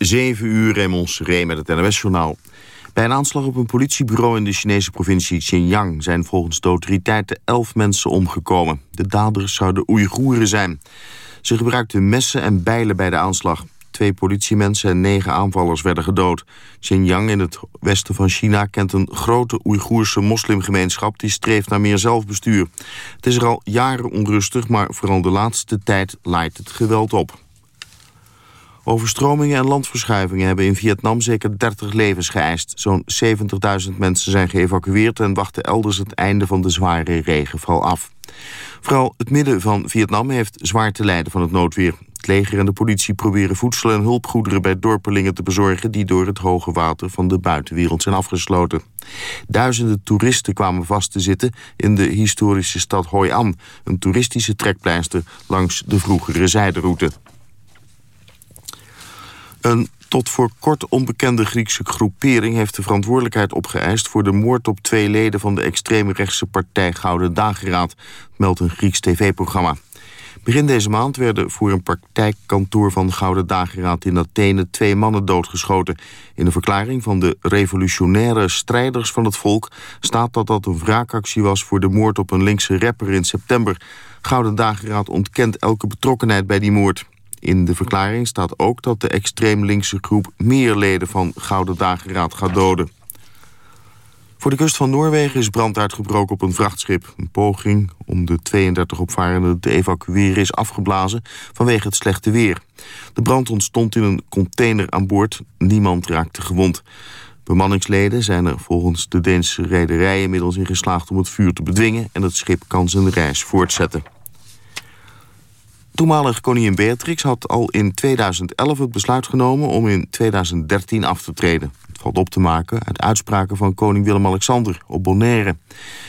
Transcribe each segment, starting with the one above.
7 uur, Raymond Ree met het NOS-journaal. Bij een aanslag op een politiebureau in de Chinese provincie Xinjiang... zijn volgens de autoriteiten elf mensen omgekomen. De daders zouden Oeigoeren zijn. Ze gebruikten messen en bijlen bij de aanslag. Twee politiemensen en negen aanvallers werden gedood. Xinjiang in het westen van China kent een grote Oeigoerse moslimgemeenschap... die streeft naar meer zelfbestuur. Het is er al jaren onrustig, maar vooral de laatste tijd laait het geweld op. Overstromingen en landverschuivingen hebben in Vietnam zeker 30 levens geëist. Zo'n 70.000 mensen zijn geëvacueerd en wachten elders het einde van de zware regenval af. Vooral het midden van Vietnam heeft zwaar te lijden van het noodweer. Het leger en de politie proberen voedsel en hulpgoederen bij dorpelingen te bezorgen... die door het hoge water van de buitenwereld zijn afgesloten. Duizenden toeristen kwamen vast te zitten in de historische stad Hoi An... een toeristische trekpleister langs de vroegere zijderoute. Een tot voor kort onbekende Griekse groepering heeft de verantwoordelijkheid opgeëist voor de moord op twee leden van de extreemrechtse partij Gouden Dageraad, meldt een Grieks tv-programma. Begin deze maand werden voor een praktijkkantoor van Gouden Dageraad in Athene twee mannen doodgeschoten. In de verklaring van de revolutionaire strijders van het volk staat dat dat een wraakactie was voor de moord op een linkse rapper in september. Gouden Dageraad ontkent elke betrokkenheid bij die moord. In de verklaring staat ook dat de extreem linkse groep meer leden van Gouden Dageraad gaat doden. Voor de kust van Noorwegen is brand uitgebroken op een vrachtschip. Een poging om de 32 opvarenden te evacueren is afgeblazen vanwege het slechte weer. De brand ontstond in een container aan boord. Niemand raakte gewond. Bemanningsleden zijn er volgens de Deense rederij inmiddels in geslaagd om het vuur te bedwingen... en het schip kan zijn reis voortzetten. Toenmalig koningin Beatrix had al in 2011 het besluit genomen om in 2013 af te treden. Valt op te maken uit uitspraken van koning Willem-Alexander op Bonaire.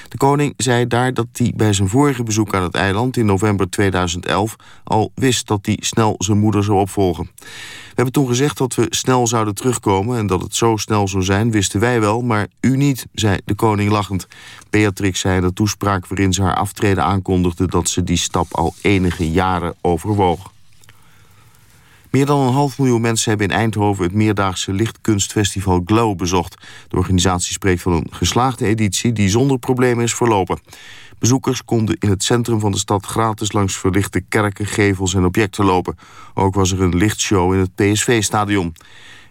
De koning zei daar dat hij bij zijn vorige bezoek aan het eiland in november 2011 al wist dat hij snel zijn moeder zou opvolgen. We hebben toen gezegd dat we snel zouden terugkomen... en dat het zo snel zou zijn, wisten wij wel, maar u niet, zei de koning lachend. Beatrix zei in de toespraak waarin ze haar aftreden aankondigde... dat ze die stap al enige jaren overwoog. Meer dan een half miljoen mensen hebben in Eindhoven... het meerdaagse lichtkunstfestival Glow bezocht. De organisatie spreekt van een geslaagde editie... die zonder problemen is verlopen. Bezoekers konden in het centrum van de stad gratis langs verlichte kerken, gevels en objecten lopen. Ook was er een lichtshow in het PSV-stadion.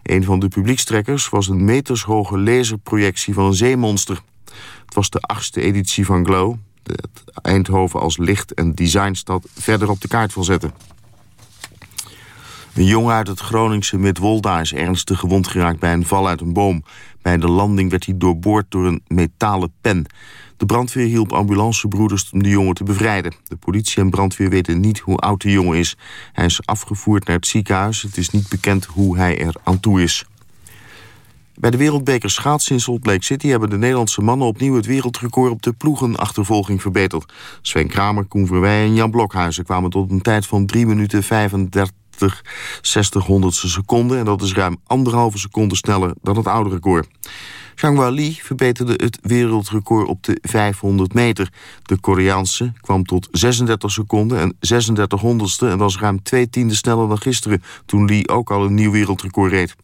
Een van de publiekstrekkers was een metershoge laserprojectie van een zeemonster. Het was de achtste editie van Glow, dat Eindhoven als licht- en designstad verder op de kaart wil zetten. Een jongen uit het Groningse Midwolda is ernstig gewond geraakt bij een val uit een boom. Bij de landing werd hij doorboord door een metalen pen. De brandweer hielp ambulancebroeders om de jongen te bevrijden. De politie en brandweer weten niet hoe oud de jongen is. Hij is afgevoerd naar het ziekenhuis. Het is niet bekend hoe hij er aan toe is. Bij de wereldbeker schaatsen in Salt Lake City... hebben de Nederlandse mannen opnieuw het wereldrecord op de ploegenachtervolging verbeterd. Sven Kramer, Koen Verwij en Jan Blokhuizen kwamen tot een tijd van 3 minuten 35 60 honderdste seconde. En dat is ruim anderhalve seconde sneller dan het oude record. Zhang Li verbeterde het wereldrecord op de 500 meter. De Koreaanse kwam tot 36 seconden en 36 honderdste... en was ruim twee tienden sneller dan gisteren... toen Li ook al een nieuw wereldrecord reed.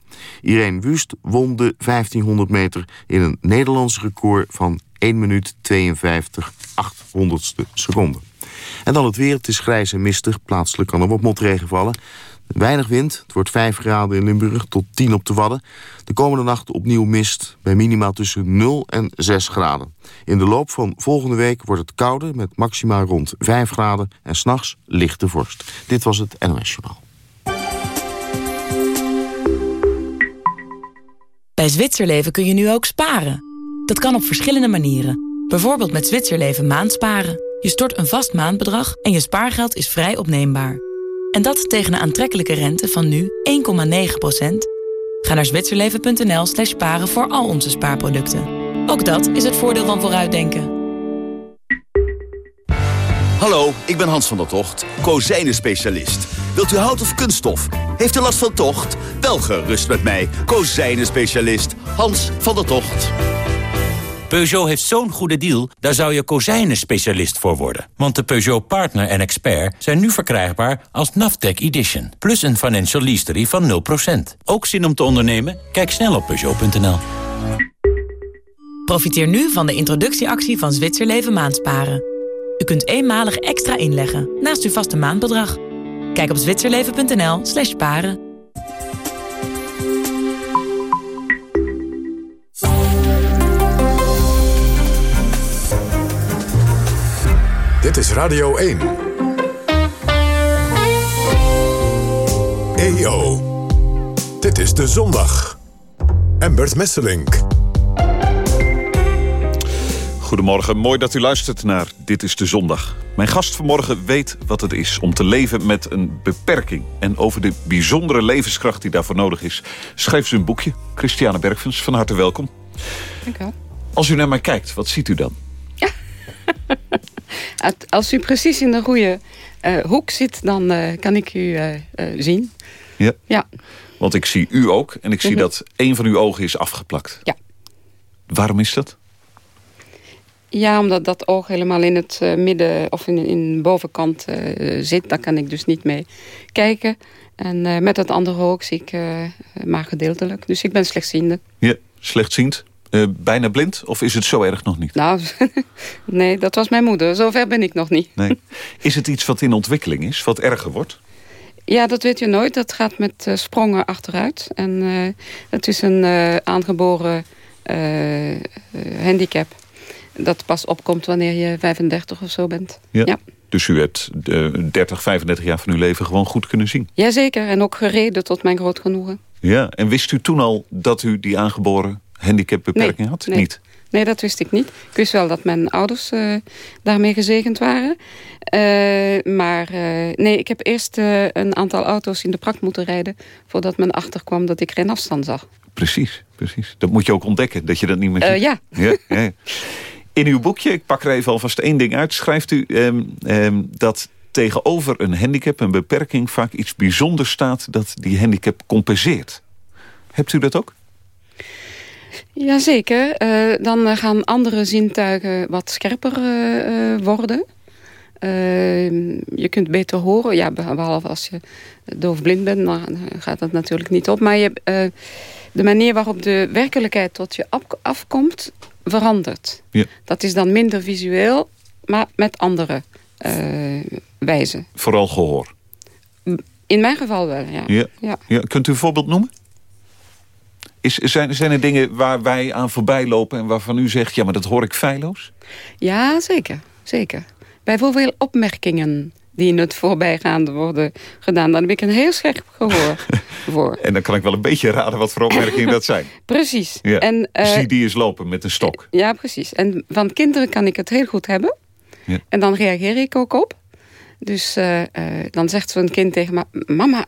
Irene Wust won de 1500 meter in een Nederlands record van 1 minuut 52 800ste seconde. En dan het weer. Het is grijs en mistig. Plaatselijk kan er wat motregen vallen. Weinig wind. Het wordt 5 graden in Limburg tot 10 op de Wadden. De komende nacht opnieuw mist bij minima tussen 0 en 6 graden. In de loop van volgende week wordt het kouder met maxima rond 5 graden... en s'nachts lichte vorst. Dit was het NOS Journaal. Bij Zwitserleven kun je nu ook sparen. Dat kan op verschillende manieren. Bijvoorbeeld met Zwitserleven maandsparen. Je stort een vast maandbedrag en je spaargeld is vrij opneembaar. En dat tegen een aantrekkelijke rente van nu 1,9%. Ga naar zwitserleven.nl slash sparen voor al onze spaarproducten. Ook dat is het voordeel van vooruitdenken. Hallo, ik ben Hans van der Tocht, kozijnen-specialist. Wilt u hout of kunststof? Heeft u last van tocht? Wel gerust met mij, kozijnen-specialist Hans van der Tocht. Peugeot heeft zo'n goede deal, daar zou je kozijnen-specialist voor worden. Want de Peugeot Partner en Expert zijn nu verkrijgbaar als Naftec Edition. Plus een financial lease van 0%. Ook zin om te ondernemen? Kijk snel op Peugeot.nl. Profiteer nu van de introductieactie van Zwitserleven Maandsparen. U kunt eenmalig extra inleggen naast uw vaste maandbedrag. Kijk op zwitserleven.nl slash paren. Dit is Radio 1. EO. Dit is de zondag. Embert Messelink. Goedemorgen, mooi dat u luistert naar Dit is de Zondag. Mijn gast vanmorgen weet wat het is om te leven met een beperking. En over de bijzondere levenskracht die daarvoor nodig is... schreef ze een boekje. Christiane Bergvens, van harte welkom. Dank u wel. Als u naar mij kijkt, wat ziet u dan? Als u precies in de goede uh, hoek zit, dan uh, kan ik u uh, zien. Ja. ja. Want ik zie u ook en ik zie Mhm. dat één van uw ogen is afgeplakt. Ja. Waarom is dat? Ja, omdat dat oog helemaal in het midden of in, in de bovenkant zit. Daar kan ik dus niet mee kijken. En met het andere oog zie ik maar gedeeltelijk. Dus ik ben slechtziende. Ja, slechtziend. Uh, bijna blind? Of is het zo erg nog niet? Nou, nee, dat was mijn moeder. Zover ben ik nog niet. Nee. Is het iets wat in ontwikkeling is? Wat erger wordt? Ja, dat weet je nooit. Dat gaat met uh, sprongen achteruit. En uh, het is een aangeboren handicap. Dat pas opkomt wanneer je 35 of zo bent. Ja. ja. Dus u hebt 30, 35 jaar van uw leven gewoon goed kunnen zien? Jazeker. En ook gereden tot mijn groot genoegen. Ja, en wist u toen al dat u die aangeboren handicapbeperking nee, had? Nee. Niet? Nee, dat wist ik niet. Ik wist wel dat mijn ouders uh, daarmee gezegend waren. Uh, maar uh, nee, ik heb eerst een aantal auto's in de prak moeten rijden... voordat men achterkwam dat ik geen afstand zag. Precies, precies. Dat moet je ook ontdekken, dat je dat niet meer ziet. ja. ja, ja. In uw boekje, ik pak er even alvast één ding uit... schrijft u um, um, dat tegenover een handicap, een beperking... vaak iets bijzonders staat dat die handicap compenseert. Hebt u dat ook? Jazeker. Uh, dan gaan andere zintuigen wat scherper uh, worden. Uh, je kunt beter horen. Ja, behalve als je doofblind bent, dan gaat dat natuurlijk niet op. Maar je, de manier waarop de werkelijkheid tot je afkomt, verandert. Ja. Dat is dan minder visueel, maar met andere wijzen. Vooral gehoor? In mijn geval wel, ja. ja. ja. ja. Kunt u een voorbeeld noemen? Is, zijn, zijn er dingen waar wij aan voorbij lopen en waarvan u zegt... ja, maar dat hoor ik feilloos? Ja, zeker. zeker. Bijvoorbeeld opmerkingen die in het voorbijgaande worden gedaan. Dan heb ik een heel scherp gehoor voor. En dan kan ik wel een beetje raden wat voor opmerkingen dat zijn. Precies. Ja. En, uh, Zie die eens lopen met een stok. Ja, precies. En van kinderen kan ik het heel goed hebben. Ja. En dan reageer ik ook op. Dus uh, uh, dan zegt zo'n kind tegen me... Mama,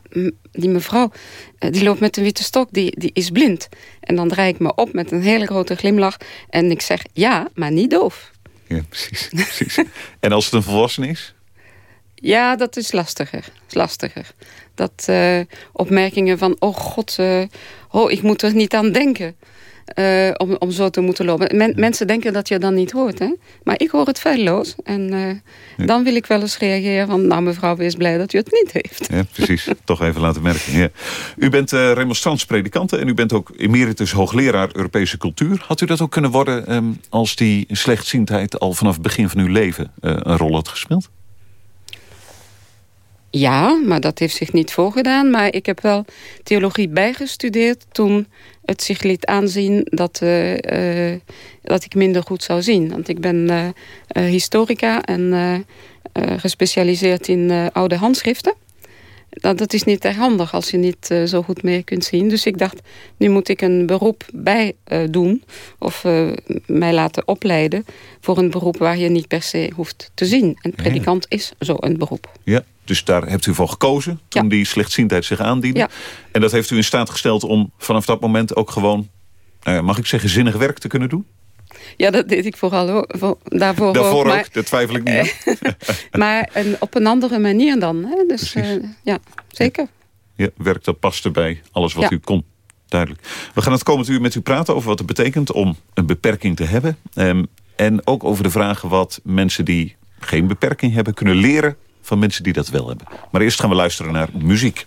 die mevrouw, uh, die loopt met een witte stok, die, die is blind. En dan draai ik me op met een hele grote glimlach. En ik zeg, ja, maar niet doof. Ja, precies. precies. en als het een volwassene is? Ja, dat is lastiger. Is lastiger. Dat opmerkingen van, oh god, oh, ik moet er niet aan denken... Uh, om, om zo te moeten lopen. Men, mensen denken dat je dan niet hoort. Hè? Maar ik hoor het feilloos. En uh, ja. dan wil ik wel eens reageren van... nou mevrouw, wees blij dat u het niet heeft. Ja, precies. Toch even laten merken. Ja. U bent uh, remonstrantspredikante en u bent ook emeritus hoogleraar Europese cultuur. Had u dat ook kunnen worden um, als die slechtziendheid... al vanaf het begin van uw leven een rol had gespeeld? Ja, maar dat heeft zich niet voorgedaan. Maar ik heb wel theologie bijgestudeerd toen het zich liet aanzien dat, uh, uh, dat ik minder goed zou zien. Want ik ben uh, historica en gespecialiseerd in oude handschriften. Dat, dat is niet erg handig als je niet zo goed meer kunt zien. Dus ik dacht, nu moet ik een beroep bij doen. Of mij laten opleiden voor een beroep waar je niet per se hoeft te zien. En predikant ja. is zo een beroep. Ja, dus daar hebt u voor gekozen toen ja. die slechtziendheid zich aandiende. Ja. En dat heeft u in staat gesteld om vanaf dat moment ook gewoon... Uh, mag ik zeggen, zinnig werk te kunnen doen? Ja, dat deed ik vooral ook, voor, daarvoor, daarvoor ook. Maar, dat twijfel ik niet maar een, op een andere manier dan. Hè? Dus uh, ja, zeker. Ja, werk dat paste bij alles wat ja. u kon. duidelijk. We gaan het komend uur met u praten over wat het betekent om een beperking te hebben. Um, en ook over de vraag wat mensen die geen beperking hebben... kunnen leren van mensen die dat wel hebben. Maar eerst gaan we luisteren naar muziek.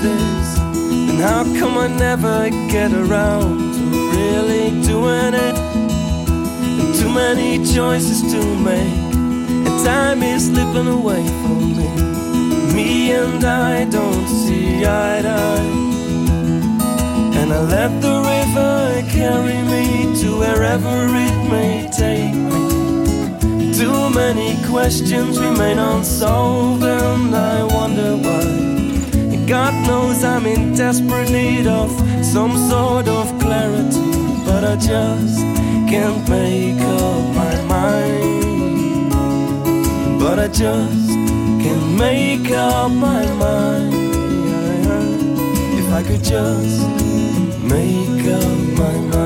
this. And how come I never get around to really doing it? And too many choices to make and time is slipping away from me. Me and I don't see eye to eye. And I let the river carry me to wherever it may take me. Too many questions remain unsolved, and I wonder why. God knows I'm in desperate need of some sort of clarity, but I just can't make up my mind. But I just can't make up my mind. If I could just make up my mind.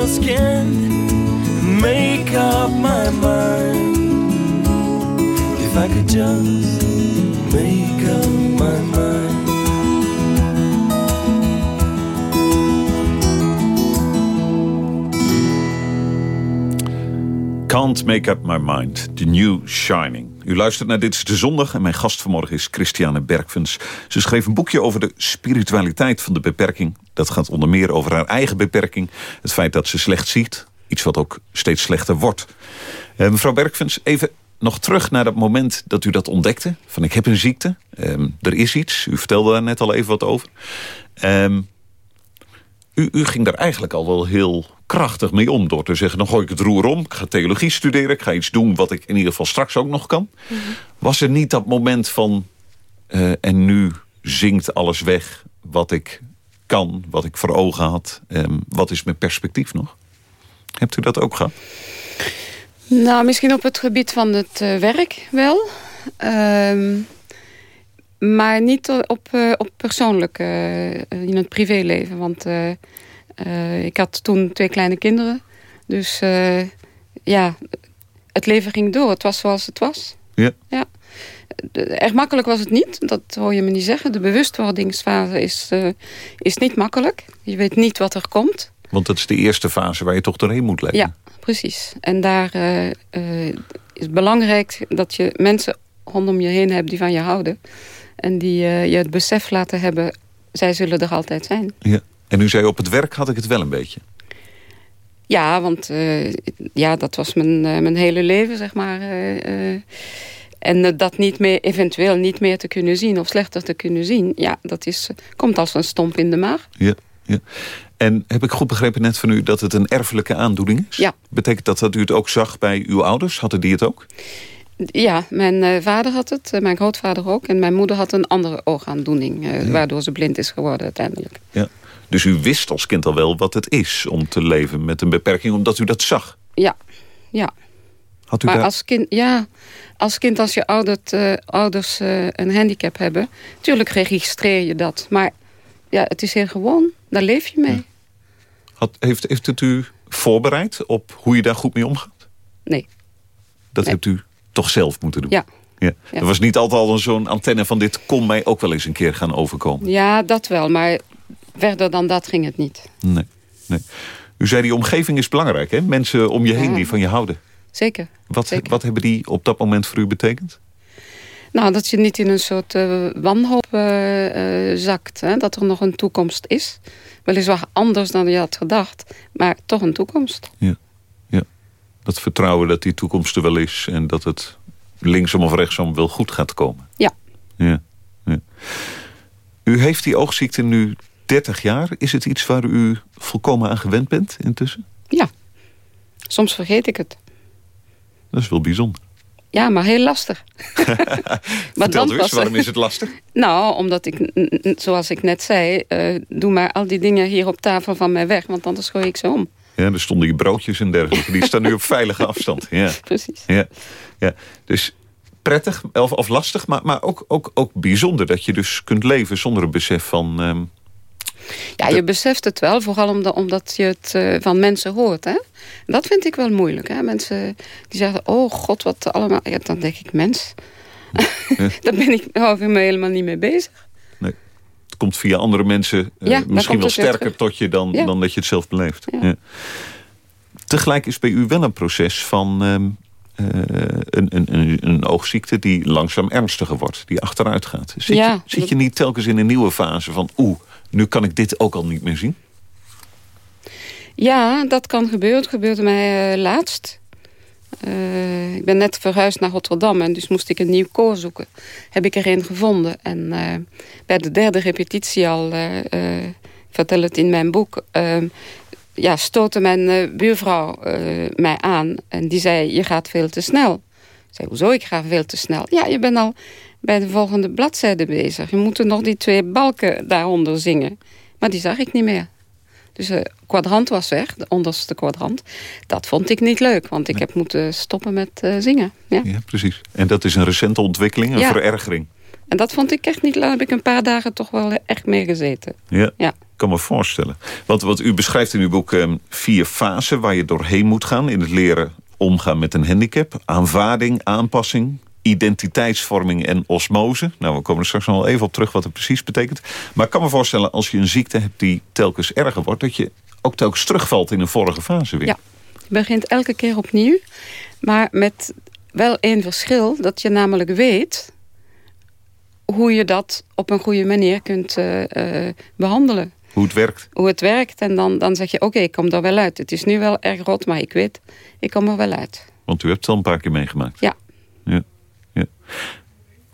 Just can't make up my mind. If I could just make up my mind. Can't Make Up My Mind, The New Shining. U luistert naar Dit is de Zondag en mijn gast vanmorgen is Christiane Bergfens. Ze schreef een boekje over de spiritualiteit van de beperking. Dat gaat onder meer over haar eigen beperking. Het feit dat ze slecht ziet, iets wat ook steeds slechter wordt. Uh, mevrouw Bergfens, even nog terug naar dat moment dat u dat ontdekte. Van ik heb een ziekte, um, er is iets. U vertelde daar net al even wat over. Um, u, u ging daar eigenlijk al wel heel krachtig mee om. Door te zeggen, dan gooi ik het roer om. Ik ga theologie studeren. Ik ga iets doen wat ik in ieder geval straks ook nog kan. Mhm. Was er niet dat moment van... Uh, en nu zinkt alles weg wat ik kan, wat ik voor ogen had. Um, wat is mijn perspectief nog? Hebt u dat ook gehad? Nou, misschien op het gebied van het uh, werk wel. Um, maar niet op, uh, op persoonlijk, in het privéleven. Want uh, ik had toen twee kleine kinderen. Dus uh, ja, het leven ging door. Het was zoals het was. Ja. ja. Erg makkelijk was het niet. Dat hoor je me niet zeggen. De bewustwordingsfase is, uh, is niet makkelijk. Je weet niet wat er komt. Want dat is de eerste fase waar je toch doorheen moet leven. Ja, precies. En daar is het belangrijk dat je mensen rondom je heen hebt die van je houden. En die je het besef laten hebben, zij zullen er altijd zijn. Ja. En u zei op het werk had ik het wel een beetje. Ja, want ja, dat was mijn, mijn hele leven, zeg maar. En dat niet meer, eventueel niet meer te kunnen zien of slechter te kunnen zien... ja, dat is, komt als een stomp in de maag. Ja, ja. En heb ik goed begrepen net van u dat het een erfelijke aandoening is? Ja. Betekent dat dat u het ook zag bij uw ouders? Hadden die het ook? Ja, mijn uh, vader had het, uh, mijn grootvader ook. En mijn moeder had een andere oogaandoening... Ja. waardoor ze blind is geworden uiteindelijk. Ja. Dus u wist als kind al wel wat het is om te leven met een beperking... omdat u dat zag? Ja, ja. Had u maar daar... als kind, ja, als kind als je oudert, uh, ouders uh, een handicap hebben... tuurlijk registreer je dat. Maar ja, het is heel gewoon. Daar leef je mee. Ja. Had, heeft, heeft het u voorbereid op hoe je daar goed mee omgaat? Nee. Dat nee. hebt u toch zelf moeten doen? Ja. ja. Er was niet altijd al zo'n antenne van dit kon mij ook wel eens een keer gaan overkomen. Ja, dat wel. Maar verder dan dat ging het niet. Nee. nee. U zei die omgeving is belangrijk, hè? Mensen om je heen die van je houden. Zeker. Wat, Zeker. wat hebben die op dat moment voor u betekend? Nou, dat je niet in een soort uh, wanhoop uh, uh, zakt. Hè? Dat er nog een toekomst is. Weliswaar anders dan je had gedacht. Maar toch een toekomst. Ja. Dat vertrouwen dat die toekomst er wel is. En dat het linksom of rechtsom wel goed gaat komen. Ja. ja. ja. U heeft die oogziekte nu 30 jaar. Is het iets waar u volkomen aan gewend bent intussen? Ja. Soms vergeet ik het. Dat is wel bijzonder. Ja, maar heel lastig. maar dan waarom is het lastig? Nou, omdat ik, zoals ik net zei... Uh, doe maar al die dingen hier op tafel van mij weg... want anders gooi ik ze om. Ja, er stonden je broodjes en dergelijke. Die staan nu op veilige afstand. Ja. Precies. Ja. Ja. Dus prettig of, of lastig, maar, maar ook, ook, ook bijzonder... dat je dus kunt leven zonder een besef van... Um, ja, je beseft het wel, vooral omdat, omdat je het uh, van mensen hoort. Hè? Dat vind ik wel moeilijk. Hè? Mensen die zeggen, oh god, wat allemaal... Ja, dan denk ik, mens, ja. daar ben ik, me helemaal niet mee bezig. Komt via andere mensen ja, misschien wel sterker tot je dan, ja. dan dat je het zelf beleeft. Tegelijk is bij u wel een proces van... Um, uh, een, een, een, een, oogziekte die langzaam ernstiger wordt, die achteruit gaat. Zit, ja, je, zit je niet telkens in een nieuwe fase van... oeh, nu kan ik dit ook al niet meer zien? Ja, dat kan gebeuren. Het gebeurde mij uh, laatst. Uh, ik ben net verhuisd naar Rotterdam en dus moest ik een nieuw koor zoeken. Heb ik er een gevonden. En uh, bij de derde repetitie al, ik vertel het in mijn boek... ja, stootte mijn buurvrouw mij aan en die zei, je gaat veel te snel. Ik zei, hoezo, ik ga veel te snel? Ja, je bent al bij de volgende bladzijde bezig. Je moet nog die twee balken daaronder zingen. Maar die zag ik niet meer. Dus de kwadrant was weg, de onderste kwadrant. Dat vond ik niet leuk, want ik nee. heb moeten stoppen met uh, zingen. Ja. ja, precies. En dat is een recente ontwikkeling, een ja. verergering. En dat vond ik echt niet leuk. Daar heb ik een paar dagen toch wel echt mee gezeten. Ja, ja. ik kan me voorstellen. Want wat u beschrijft in uw boek um, vier fasen waar je doorheen moet gaan... in het leren omgaan met een handicap. Aanvaarding, aanpassing, identiteitsvorming en osmose. Nou, we komen er straks nog wel even op terug wat het precies betekent. Maar ik kan me voorstellen, als je een ziekte hebt die telkens erger wordt... dat je ook telkens terugvalt in een vorige fase weer. Ja, je begint elke keer opnieuw. Maar met wel één verschil, dat je namelijk weet... hoe je dat op een goede manier kunt uh, uh, behandelen. Hoe het werkt. Hoe het werkt. En dan, dan zeg je, oké, okay, ik kom er wel uit. Het is nu wel erg rot, maar ik weet, ik kom er wel uit. Want u hebt het al een paar keer meegemaakt. Ja. Ja.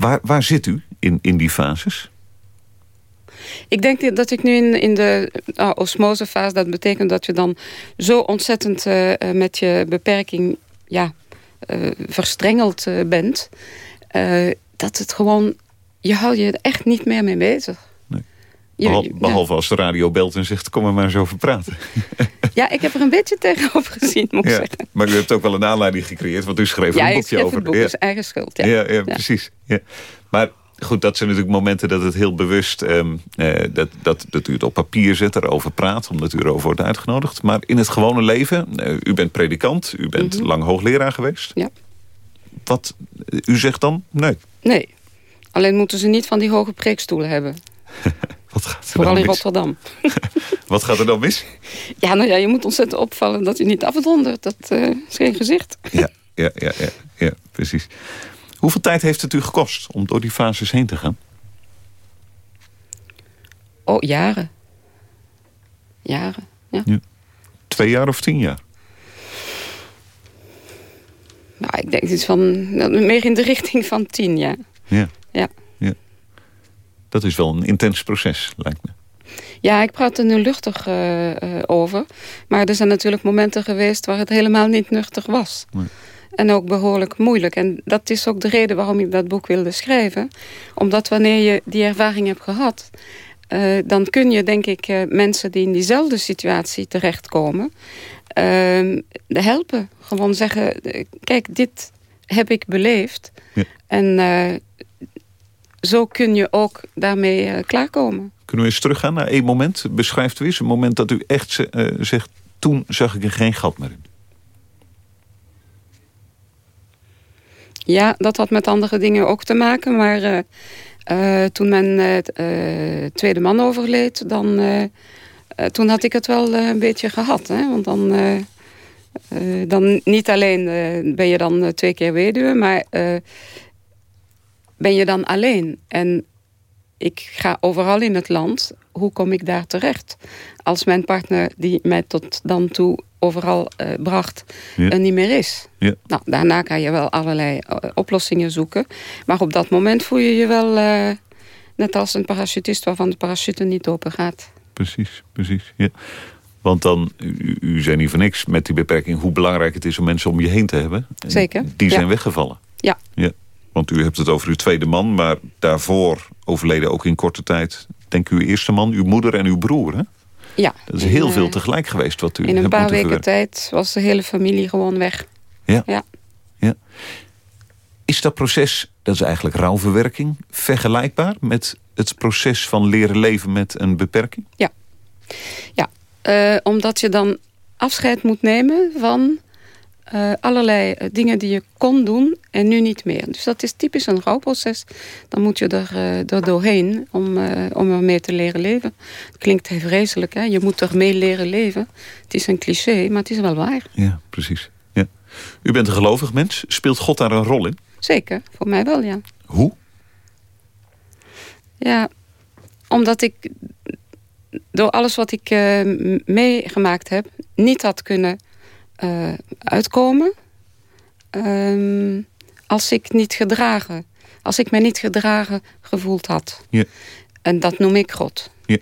Waar, waar zit u in, in die fases? Ik denk dat ik nu in, in de uh, osmosefase... dat betekent dat je dan zo ontzettend uh, met je beperking... ja, uh, verstrengeld bent... dat het gewoon... je houdt je er echt niet meer mee bezig. Behalve, ja. als de radio belt en zegt... kom er maar eens over praten. Ja, ik heb er een beetje tegenover gezien, moet ik ja, zeggen. Maar u hebt ook wel een aanleiding gecreëerd, want u schreef ja, een boekje over. Ja, het boek is eigen schuld. Ja, ja, ja precies. Ja. Maar goed, dat zijn natuurlijk momenten dat het heel bewust... Um, uh, dat, dat, dat u het op papier zet, erover praat, omdat u erover wordt uitgenodigd. Maar in het gewone leven, uh, u bent predikant, u bent mm -hmm. lang hoogleraar geweest. Ja. Wat, u zegt dan nee? Nee. Alleen moeten ze niet van die hoge preekstoelen hebben. Wat gaat er Vooral dan in mis? Rotterdam. Wat gaat er dan mis? Ja, nou ja, je moet ontzettend opvallen dat je niet afdondert. Dat uh, is geen gezicht. Ja, ja, ja, ja, ja, precies. Hoeveel tijd heeft het u gekost om door die fases heen te gaan? Oh, jaren. Jaren, ja. Ja. Twee jaar of tien jaar? Nou, ik denk iets van, nou, meer in de richting van tien jaar. Ja. Ja. Dat is wel een intens proces, lijkt me. Ja, ik praat er nu luchtig uh, over. Maar er zijn natuurlijk momenten geweest waar het helemaal niet nuchtig was. Nee. En ook behoorlijk moeilijk. En dat is ook de reden waarom ik dat boek wilde schrijven. Omdat wanneer je die ervaring hebt gehad... Uh, dan kun je, denk ik, mensen die in diezelfde situatie terechtkomen... Helpen. Gewoon zeggen, kijk, dit heb ik beleefd. Ja. En zo kun je ook daarmee klaarkomen. Kunnen we eens teruggaan naar één moment? Beschrijft u eens een moment dat u echt zegt... toen zag ik er geen gat meer in. Ja, dat had met andere dingen ook te maken. Maar uh, uh, toen mijn uh, tweede man overleed... dan toen had ik het wel een beetje gehad. Hè? Want dan, dan niet alleen ben je dan twee keer weduwe... maar ben je dan alleen. En ik ga overal in het land. Hoe kom ik daar terecht? Als mijn partner die mij tot dan toe overal uh, bracht Ja. er niet meer is. Ja. Nou, daarna kan je wel allerlei uh, oplossingen zoeken. Maar op dat moment voel je je wel uh, net als een parachutist... waarvan de parachute niet open gaat. Precies, precies. Ja. Want dan, u, u zei niet voor niks met die beperking... hoe belangrijk het is om mensen om je heen te hebben. En Zeker, Die zijn ja. weggevallen. Ja. ja. Want u hebt het over uw tweede man... maar daarvoor overleden ook in korte tijd... denk uw eerste man, uw moeder en uw broer, hè? Ja. Dat is heel in, veel uh, tegelijk geweest wat u In een paar weken tijd was de hele familie gewoon weg. Ja. ja. ja. Is dat proces, dat is eigenlijk rouwverwerking... vergelijkbaar met het proces van leren leven met een beperking? Ja. Ja, uh, omdat je dan afscheid moet nemen van... Uh, allerlei dingen die je kon doen en nu niet meer. Dus dat is typisch een rouwproces. Dan moet je er, uh, er doorheen om, om ermee te leren leven. Klinkt heel vreselijk, hè? je moet ermee leren leven. Het is een cliché, maar het is wel waar. Ja, precies. Ja. U bent een gelovig mens. Speelt God daar een rol in? Zeker, voor mij wel, ja. Hoe? Ja, omdat ik door alles wat ik meegemaakt heb... niet had kunnen uh, uitkomen um, als ik niet gedragen, als ik mij niet gedragen gevoeld had. Ja. En dat noem ik God. Ja.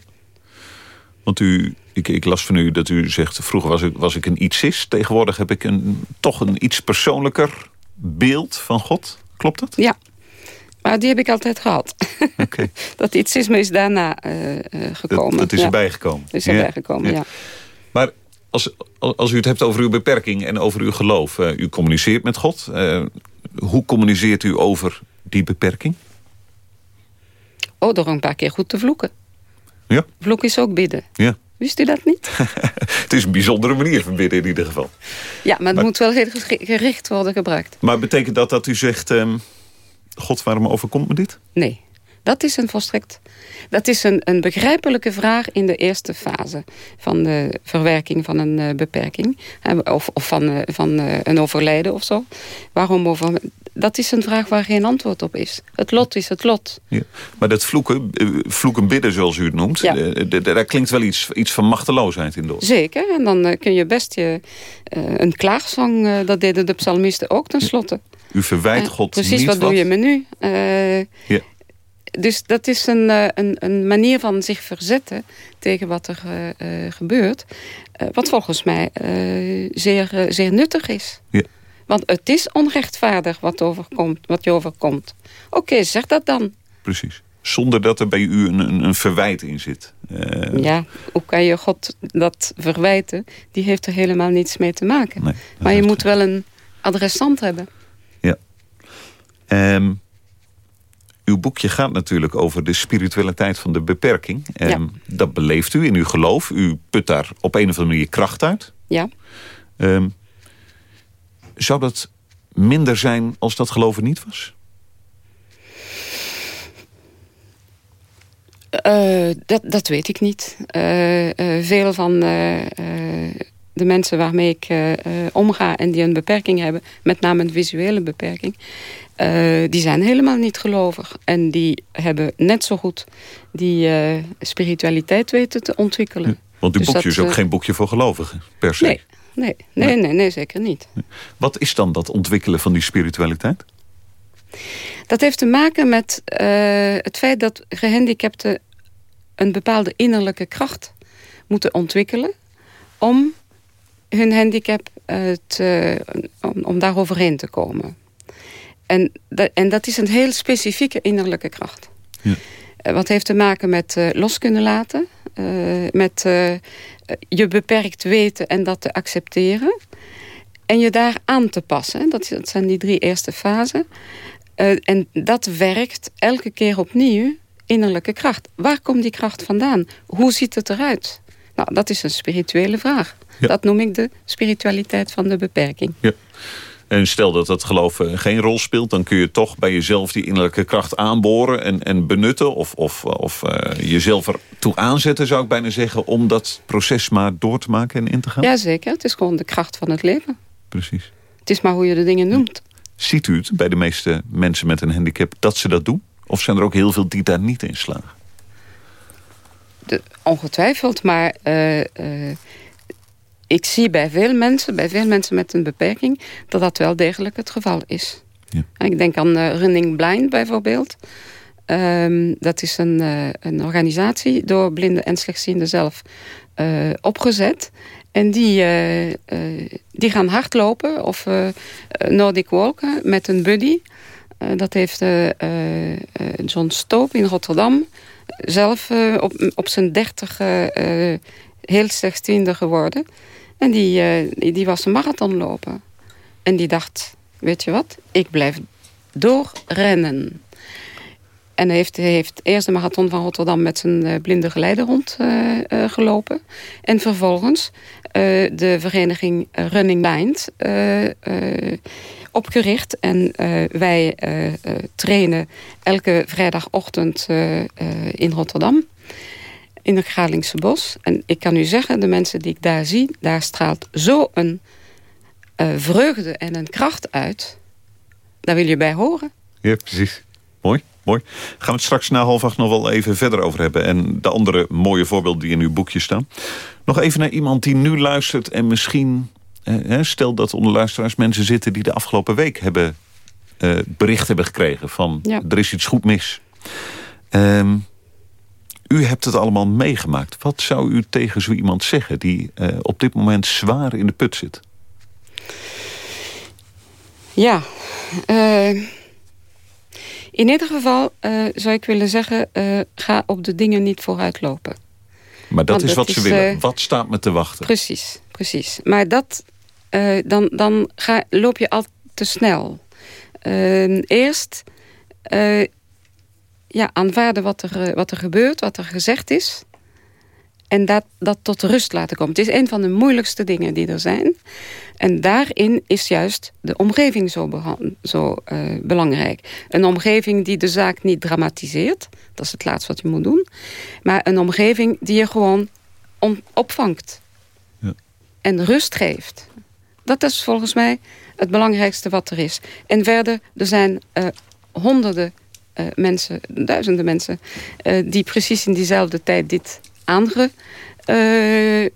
Want u, ik, ik, las van u dat u zegt, vroeger was ik, was ik een ietsist. Tegenwoordig heb ik een, toch een iets persoonlijker beeld van God. Klopt dat? Ja. Maar die heb ik altijd gehad. Okay. dat ietsisme is daarna uh, uh, gekomen. Dat, dat is ja. erbij gekomen. Dat is erbij ja. gekomen, ja. ja. Maar als, als u het hebt over uw beperking en over uw geloof... Uh, u communiceert met God. Uh, hoe communiceert u over die beperking? Oh, door een paar keer goed te vloeken. Ja. Vloeken is ook bidden. Ja. Wist u dat niet? het is een bijzondere manier van bidden in ieder geval. Ja, maar het maar, moet wel gericht worden gebruikt. Maar betekent dat dat u zegt... Um, God, waarom overkomt me dit? Nee. Dat is een volstrekt... Dat is een, een begrijpelijke vraag in de eerste fase van de verwerking van een uh, beperking. Of, of van, uh, van uh, een overlijden of zo. Waarom over... Dat is een vraag waar geen antwoord op is. Het lot is het lot. Ja. Maar dat vloeken, vloeken bidden zoals u het noemt... Ja. daar klinkt wel iets, iets van machteloosheid in door. Zeker. En dan kun je best je, een klaagzang... dat deden de psalmisten ook tenslotte. U verwijt God Precies, niet wat, wat doe je me nu? ja. Dus dat is een, een, een, manier van zich verzetten tegen wat er uh, gebeurt. Uh, wat volgens mij zeer, zeer nuttig is. Ja. Want het is onrechtvaardig wat, overkomt, wat je overkomt. Oké, okay, zeg dat dan. Precies. Zonder dat er bij u een, een, een verwijt in zit. Ja, hoe kan je God dat verwijten? Die heeft er helemaal niets mee te maken. Nee, maar je moet wel een adressant hebben. Ja. Um, uw boekje gaat natuurlijk over de spiritualiteit van de beperking. Ja. Um, dat beleeft u in uw geloof. U put daar op een of andere manier kracht uit. Ja. Um, zou dat minder zijn als dat geloven niet was? Uh, dat, dat weet ik niet. Uh, uh, veel van de mensen waarmee ik uh, omga en die een beperking hebben... met name een visuele beperking... Uh, die zijn helemaal niet gelovig. En die hebben net zo goed die spiritualiteit weten te ontwikkelen. want uw dus boekje is ook geen boekje voor gelovigen, per se? Nee, nee, nee, nee, nee zeker niet. Wat is dan dat ontwikkelen van die spiritualiteit? Dat heeft te maken met het feit dat gehandicapten... een bepaalde innerlijke kracht moeten ontwikkelen... om hun handicap te, om, om daar overheen te komen. En, dat, en dat is een heel specifieke innerlijke kracht. Ja. Uh, wat heeft te maken met uh, los kunnen laten. met je beperkt weten en dat te accepteren. En je daar aan te passen. Dat, dat zijn die drie eerste fasen. en dat werkt elke keer opnieuw innerlijke kracht. Waar komt die kracht vandaan? Hoe ziet het eruit? Nou, dat is een spirituele vraag. Dat noem ik de spiritualiteit van de beperking. Ja. En stel dat dat geloof eh, geen rol speelt... dan kun je toch bij jezelf die innerlijke kracht aanboren en, en benutten... of, of, of uh, jezelf ertoe aanzetten, zou ik bijna zeggen... om dat proces maar door te maken en in te gaan? Jazeker, het is gewoon de kracht van het leven. Precies. Het is maar hoe je de dingen noemt. Ziet u het bij de meeste mensen met een handicap dat ze dat doen? Of zijn er ook heel veel die daar niet in slagen? De, ongetwijfeld, maar... Uh, ik zie bij veel mensen, bij veel mensen met een beperking... dat dat wel degelijk het geval is. Ja. Ik denk aan uh, Running Blind bijvoorbeeld. Um, dat is een, uh, een organisatie door blinden en slechtzienden zelf uh, opgezet. En die, die gaan hardlopen of Nordic walken met een buddy. dat heeft John Stoop in Rotterdam zelf op, op zijn dertig heel slechtziende geworden. En die, uh, die, was een marathon lopen. En die dacht, weet je wat, ik blijf doorrennen. En hij heeft, heeft eerst de marathon van Rotterdam met zijn uh, blinde geleider rondgelopen. Uh, gelopen. en vervolgens de vereniging Running Mind opgericht. En wij trainen elke vrijdagochtend in Rotterdam in het Gralingse bos. En ik kan u zeggen, de mensen die ik daar zie... daar straalt zo een uh, vreugde en een kracht uit. Daar wil je bij horen. Ja, precies. Mooi, mooi. Gaan we het straks na half acht nog wel even verder over hebben. En de andere mooie voorbeelden die in uw boekje staan. Nog even naar iemand die nu luistert en misschien... Eh, stel dat onder luisteraars mensen zitten die de afgelopen week hebben... Uh, bericht hebben gekregen van ja. er is iets goed mis. Um, u hebt het allemaal meegemaakt. Wat zou u tegen zo iemand zeggen die uh, op dit moment zwaar in de put zit? Ja, uh, in ieder geval uh, zou ik willen zeggen... ga op de dingen niet vooruitlopen. Maar dat Want is wat ze willen. Wat staat me te wachten? Precies, precies. Maar dat, dan, dan ga, loop je al te snel. eerst ja, aanvaarden wat er, eh, wat er gebeurt, wat er gezegd is. En dat, dat tot rust laten komen. Het is een van de moeilijkste dingen die er zijn. En daarin is juist de omgeving zo, zo uh, belangrijk. Een omgeving die de zaak niet dramatiseert. Dat is het laatste wat je moet doen. Maar een omgeving die je gewoon opvangt. Ja. En rust geeft. Dat is volgens mij het belangrijkste wat er is. En verder, er zijn uh, honderden uh, mensen, duizenden mensen... Uh, die precies in diezelfde tijd dit aange, uh,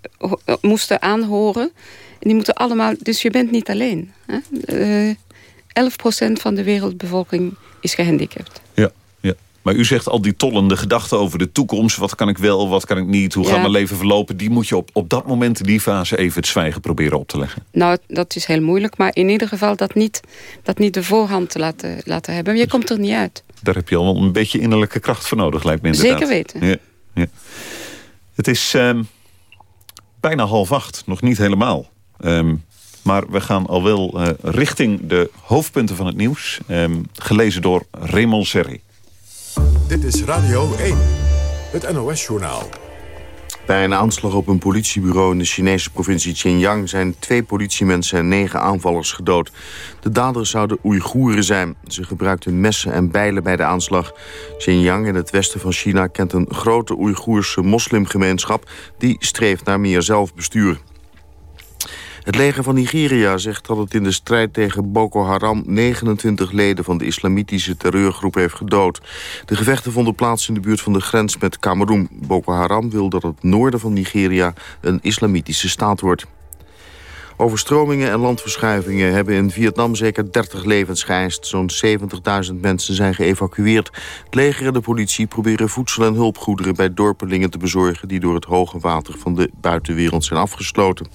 moesten aanhoren. En die moeten allemaal... Dus je bent niet alleen. Hè? 11% van de wereldbevolking is gehandicapt. Ja, ja. Maar u zegt al die tollende gedachten over de toekomst. Wat kan ik wel, wat kan ik niet? Hoe ja. gaat mijn leven verlopen? Die moet je op, op dat moment, in die fase, even het zwijgen proberen op te leggen. Nou, dat is heel moeilijk. Maar in ieder geval dat niet, dat niet de voorhand te laten, laten hebben. Je komt er niet uit daar heb je al een beetje innerlijke kracht voor nodig, lijkt me inderdaad. Zeker weten. Ja, ja. Het is uh, bijna half acht, nog niet helemaal. Um, maar we gaan al wel uh, richting de hoofdpunten van het nieuws. Um, gelezen door Raymond Serri. Dit is Radio 1, het NOS-journaal. Bij een aanslag op een politiebureau in de Chinese provincie Xinjiang... zijn twee politiemensen en negen aanvallers gedood. De daders zouden Oeigoeren zijn. Ze gebruikten messen en bijlen bij de aanslag. Xinjiang in het westen van China kent een grote Oeigoerse moslimgemeenschap... die streeft naar meer zelfbestuur. Het leger van Nigeria zegt dat het in de strijd tegen Boko Haram... 29 leden van de islamitische terreurgroep heeft gedood. De gevechten vonden plaats in de buurt van de grens met Cameroen. Boko Haram wil dat het noorden van Nigeria een islamitische staat wordt. Overstromingen en landverschuivingen hebben in Vietnam zeker 30 levens geëist. Zo'n 70.000 mensen zijn geëvacueerd. Het leger en de politie proberen voedsel en hulpgoederen bij dorpelingen te bezorgen... die door het hoge water van de buitenwereld zijn afgesloten.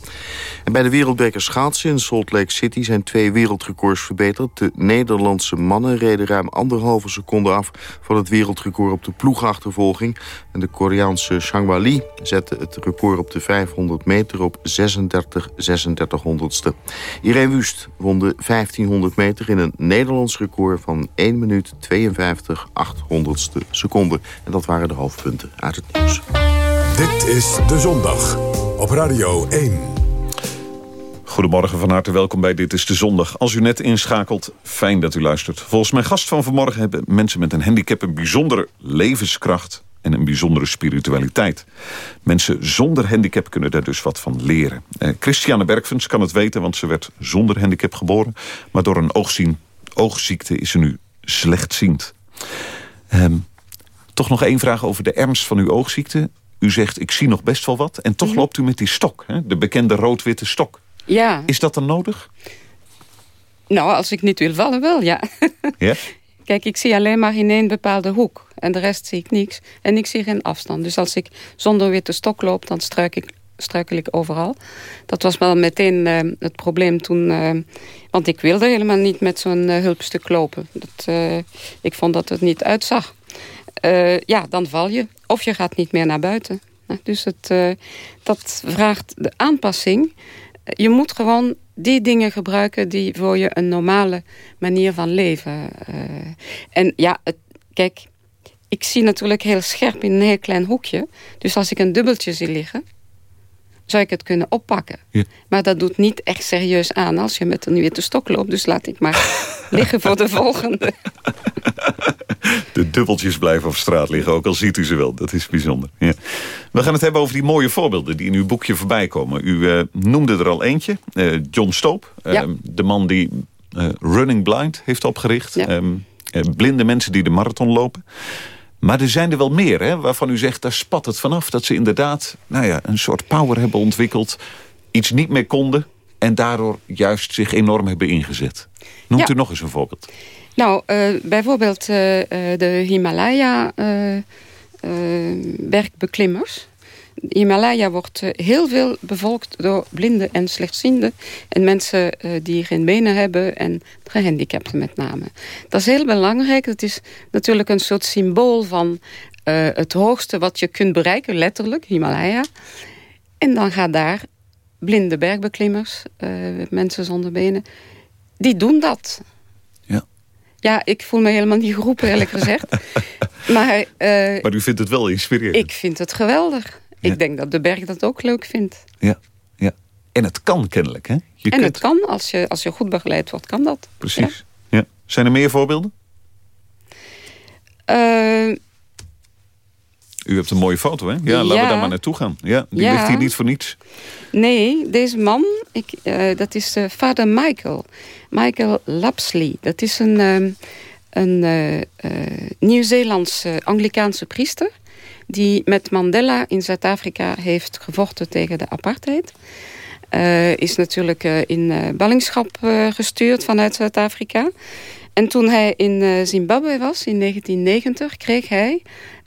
En bij de wereldbeker schaatsen in Salt Lake City zijn twee wereldrecords verbeterd. De Nederlandse mannen reden ruim anderhalve seconde af van het wereldrecord op de ploegachtervolging. En de Koreaanse Shangwa Lee zette het record op de 500 meter op 36, 36 honderdste. Irene Wust won de 1500 meter in een Nederlands record van 1 minuut 52 800ste seconde. En dat waren de hoofdpunten uit het nieuws. Dit is De Zondag op Radio 1. Goedemorgen, van harte welkom bij Dit is de Zondag. Als u net inschakelt, fijn dat u luistert. Volgens mijn gast van vanmorgen hebben mensen met een handicap... een bijzondere levenskracht en een bijzondere spiritualiteit. Mensen zonder handicap kunnen daar dus wat van leren. Eh, Christiane Bergvens kan het weten, want ze werd zonder handicap geboren. Maar door een oogzien, oogziekte is ze nu slechtziend. Ehm, toch nog één vraag over de ernst van uw oogziekte. U zegt, ik zie nog best wel wat. En toch mhm. loopt u met die stok, hè? de bekende rood-witte stok. Ja. Is dat dan nodig? Nou, als ik niet wil vallen, wel, ja. ja? Kijk, ik zie alleen maar in één bepaalde hoek. En de rest zie ik niks. En ik zie geen afstand. Dus als ik zonder witte stok loop, dan ik, struikel ik overal. Dat was wel meteen uh, het probleem toen... Uh, want ik wilde helemaal niet met zo'n uh, hulpstuk lopen. Dat, ik vond dat het niet uitzag. ja, dan val je. Of je gaat niet meer naar buiten. Dus het, dat vraagt de aanpassing. Je moet gewoon die dingen gebruiken die voor je een normale manier van leven. Uh, en ja, het, kijk, ik zie natuurlijk heel scherp in een heel klein hoekje. Dus als ik een dubbeltje zie liggen, zou ik het kunnen oppakken. Ja. Maar dat doet niet echt serieus aan als je met een witte stok loopt. Dus laat ik maar liggen voor de volgende. De dubbeltjes blijven op straat liggen, ook al ziet u ze wel. Dat is bijzonder. Ja. We gaan het hebben over die mooie voorbeelden die in uw boekje voorbij komen. U uh, noemde er al eentje, uh, John Stoop. Uh, de man die Running Blind heeft opgericht. Ja. Um, blinde mensen die de marathon lopen. Maar er zijn er wel meer, hè, waarvan u zegt, daar spat het vanaf. Dat ze inderdaad nou ja, een soort power hebben ontwikkeld. Iets niet meer konden. En daardoor juist zich enorm hebben ingezet. Noemt u nog eens een voorbeeld. Nou, uh, bijvoorbeeld uh, de Himalaya-bergbeklimmers. Himalaya wordt heel veel bevolkt door blinden en slechtzienden. En mensen die geen benen hebben en gehandicapten met name. Dat is heel belangrijk. Het is natuurlijk een soort symbool van het hoogste wat je kunt bereiken, letterlijk, Himalaya. En dan gaat daar blinde bergbeklimmers, mensen zonder benen, die doen dat. Ja, ik voel me helemaal niet geroepen, eerlijk gezegd. maar, uh, maar u vindt het wel inspirerend? Ik vind het geweldig. Ik denk dat de berg dat ook leuk vindt. Ja, ja. En het kan kennelijk, hè? Je en kunt... het kan, als je, als je goed begeleid wordt, kan dat. Precies. Ja. Zijn er meer voorbeelden? Uh, u hebt een mooie foto, hè? Ja, laten we daar maar naartoe gaan. Ja, die ligt hier niet voor niets. Nee, deze man, ik, uh, dat is uh, vader Michael. Michael Lapsley. Dat is een, uh, een Nieuw-Zeelandse Anglikaanse priester... die met Mandela in Zuid-Afrika heeft gevochten tegen de apartheid. is natuurlijk in ballingschap gestuurd vanuit Zuid-Afrika. En toen hij in Zimbabwe was, in 1990, kreeg hij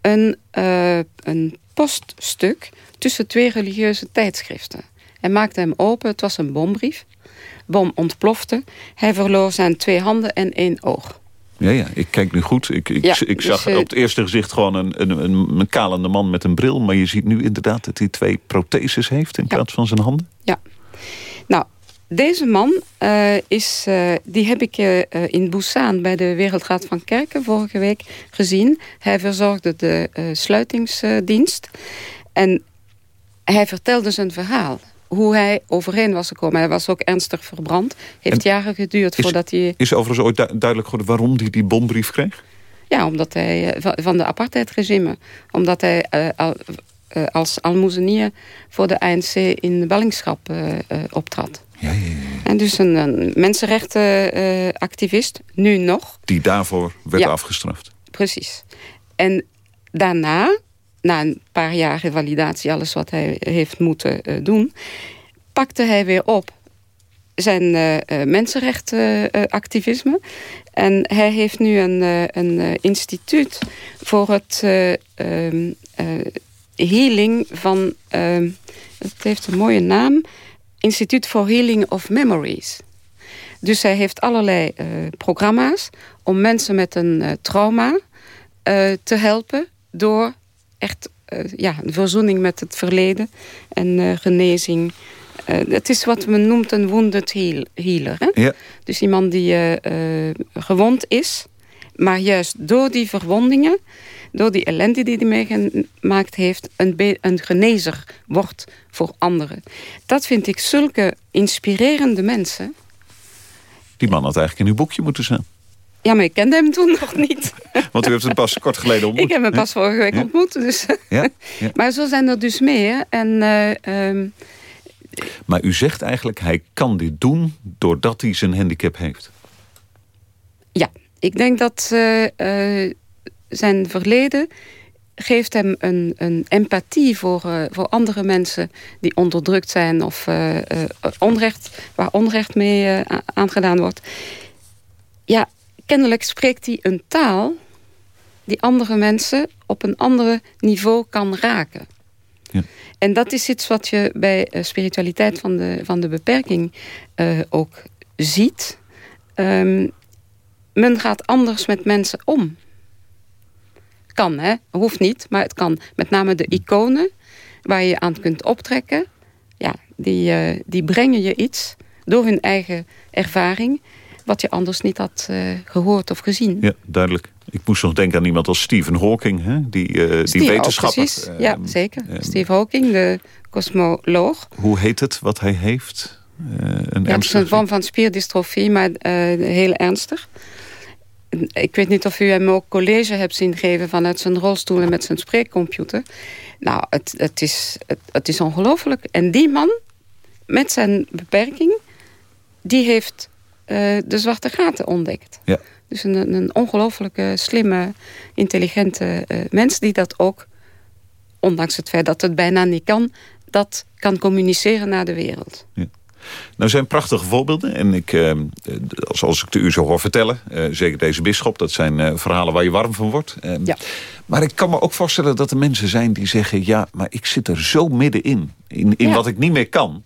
een, uh, een poststuk tussen twee religieuze tijdschriften. Hij maakte hem open, het was een bombrief. Bom ontplofte. Hij verloor zijn twee handen en één oog. Ja, ja, ik kijk nu goed. Ik, ik, ik dus, zag uh, op het eerste gezicht gewoon een, een, een, een, kalende man met een bril. Maar je ziet nu inderdaad dat hij twee protheses heeft in plaats van zijn handen. Ja. Nou, deze man uh, is, uh, die heb ik uh, in Busan bij de Wereldraad van Kerken vorige week gezien. Hij verzorgde de sluitingsdienst. En hij vertelde zijn verhaal. Hoe hij overheen was gekomen. Hij was ook ernstig verbrand. Heeft jaren geduurd voordat hij... Is overigens ooit duidelijk geworden waarom hij die bombrief kreeg? Ja, omdat hij van de apartheidregime. Omdat hij als almoezenier voor de ANC in ballingschap optrad. Ja, ja, ja. En dus een, een mensenrechtenactivist, nu nog. Die daarvoor werd Ja. afgestraft. Precies. En daarna, na een paar jaar revalidatie, alles wat hij heeft moeten eh, doen, pakte hij weer op zijn eh, eh, mensenrechtenactivisme. en hij heeft nu een, eh, een eh, instituut voor het eh, ehm, eh, healing van... ehm, het heeft een mooie naam. Instituut for Healing of Memories. Dus hij heeft allerlei eh, programma's om mensen met een eh, trauma eh, te helpen door echt ja, een verzoening met het verleden en genezing. Het is wat men noemt een wounded heal- healer. Hè? Ja. Dus iemand die gewond is, maar juist door die verwondingen, door die ellende die hij meegemaakt heeft, een, een genezer wordt voor anderen. Dat vind ik zulke inspirerende mensen. Die man had eigenlijk in uw boekje moeten staan. Ja, maar ik kende hem toen nog niet. Want u heeft hem pas kort geleden ontmoet. Ik heb hem pas vorige week Ja. ontmoet. Dus. Ja, ja. Maar zo zijn er dus meer. En eh, ehm, Maar u zegt eigenlijk, hij kan dit doen doordat hij zijn handicap heeft. ja, ik denk dat eh, eh, zijn verleden geeft hem een, een empathie voor, eh, voor andere mensen die onderdrukt zijn of eh, eh, onrecht, waar onrecht mee aangedaan wordt. Ja, kennelijk spreekt hij een taal die andere mensen op een ander niveau kan raken. Ja. En dat is iets wat je bij spiritualiteit van de, van de beperking ook ziet. Ehm, men gaat anders met mensen om. Kan, hè? Hoeft niet, maar het kan. Met name de iconen waar je aan kunt optrekken... Ja, die, eh, die brengen je iets door hun eigen ervaring... wat je anders niet had eh, gehoord of gezien. Ja, duidelijk. Ik moest nog denken aan iemand als Stephen Hawking, hè? die, eh, die oh, wetenschapper. precies. ja, Ehm, zeker. ehm, Steve Hawking, de cosmoloog. Hoe heet het wat hij heeft? Een Ja, het is een vorm van spierdystrofie, maar heel ernstig. Ik weet niet of u hem ook college hebt zien geven... vanuit zijn rolstoel en met zijn spreekcomputer. Nou, het, het is, het, het is ongelooflijk. En die man, met zijn beperking... die heeft eh, de zwarte gaten ontdekt. Ja. Dus een, een ongelooflijke, slimme, intelligente eh, mens... die dat ook, ondanks het feit dat het bijna niet kan... dat kan communiceren naar de wereld. Nou zijn prachtige voorbeelden. En ik, eh, als, als ik de u zo hoor vertellen, eh, zeker deze bisschop... dat zijn eh, verhalen waar je warm van wordt. Eh, Ja. Maar ik kan me ook voorstellen dat er mensen zijn die zeggen... ja, maar ik zit er zo middenin, in, in Ja. wat ik niet meer kan...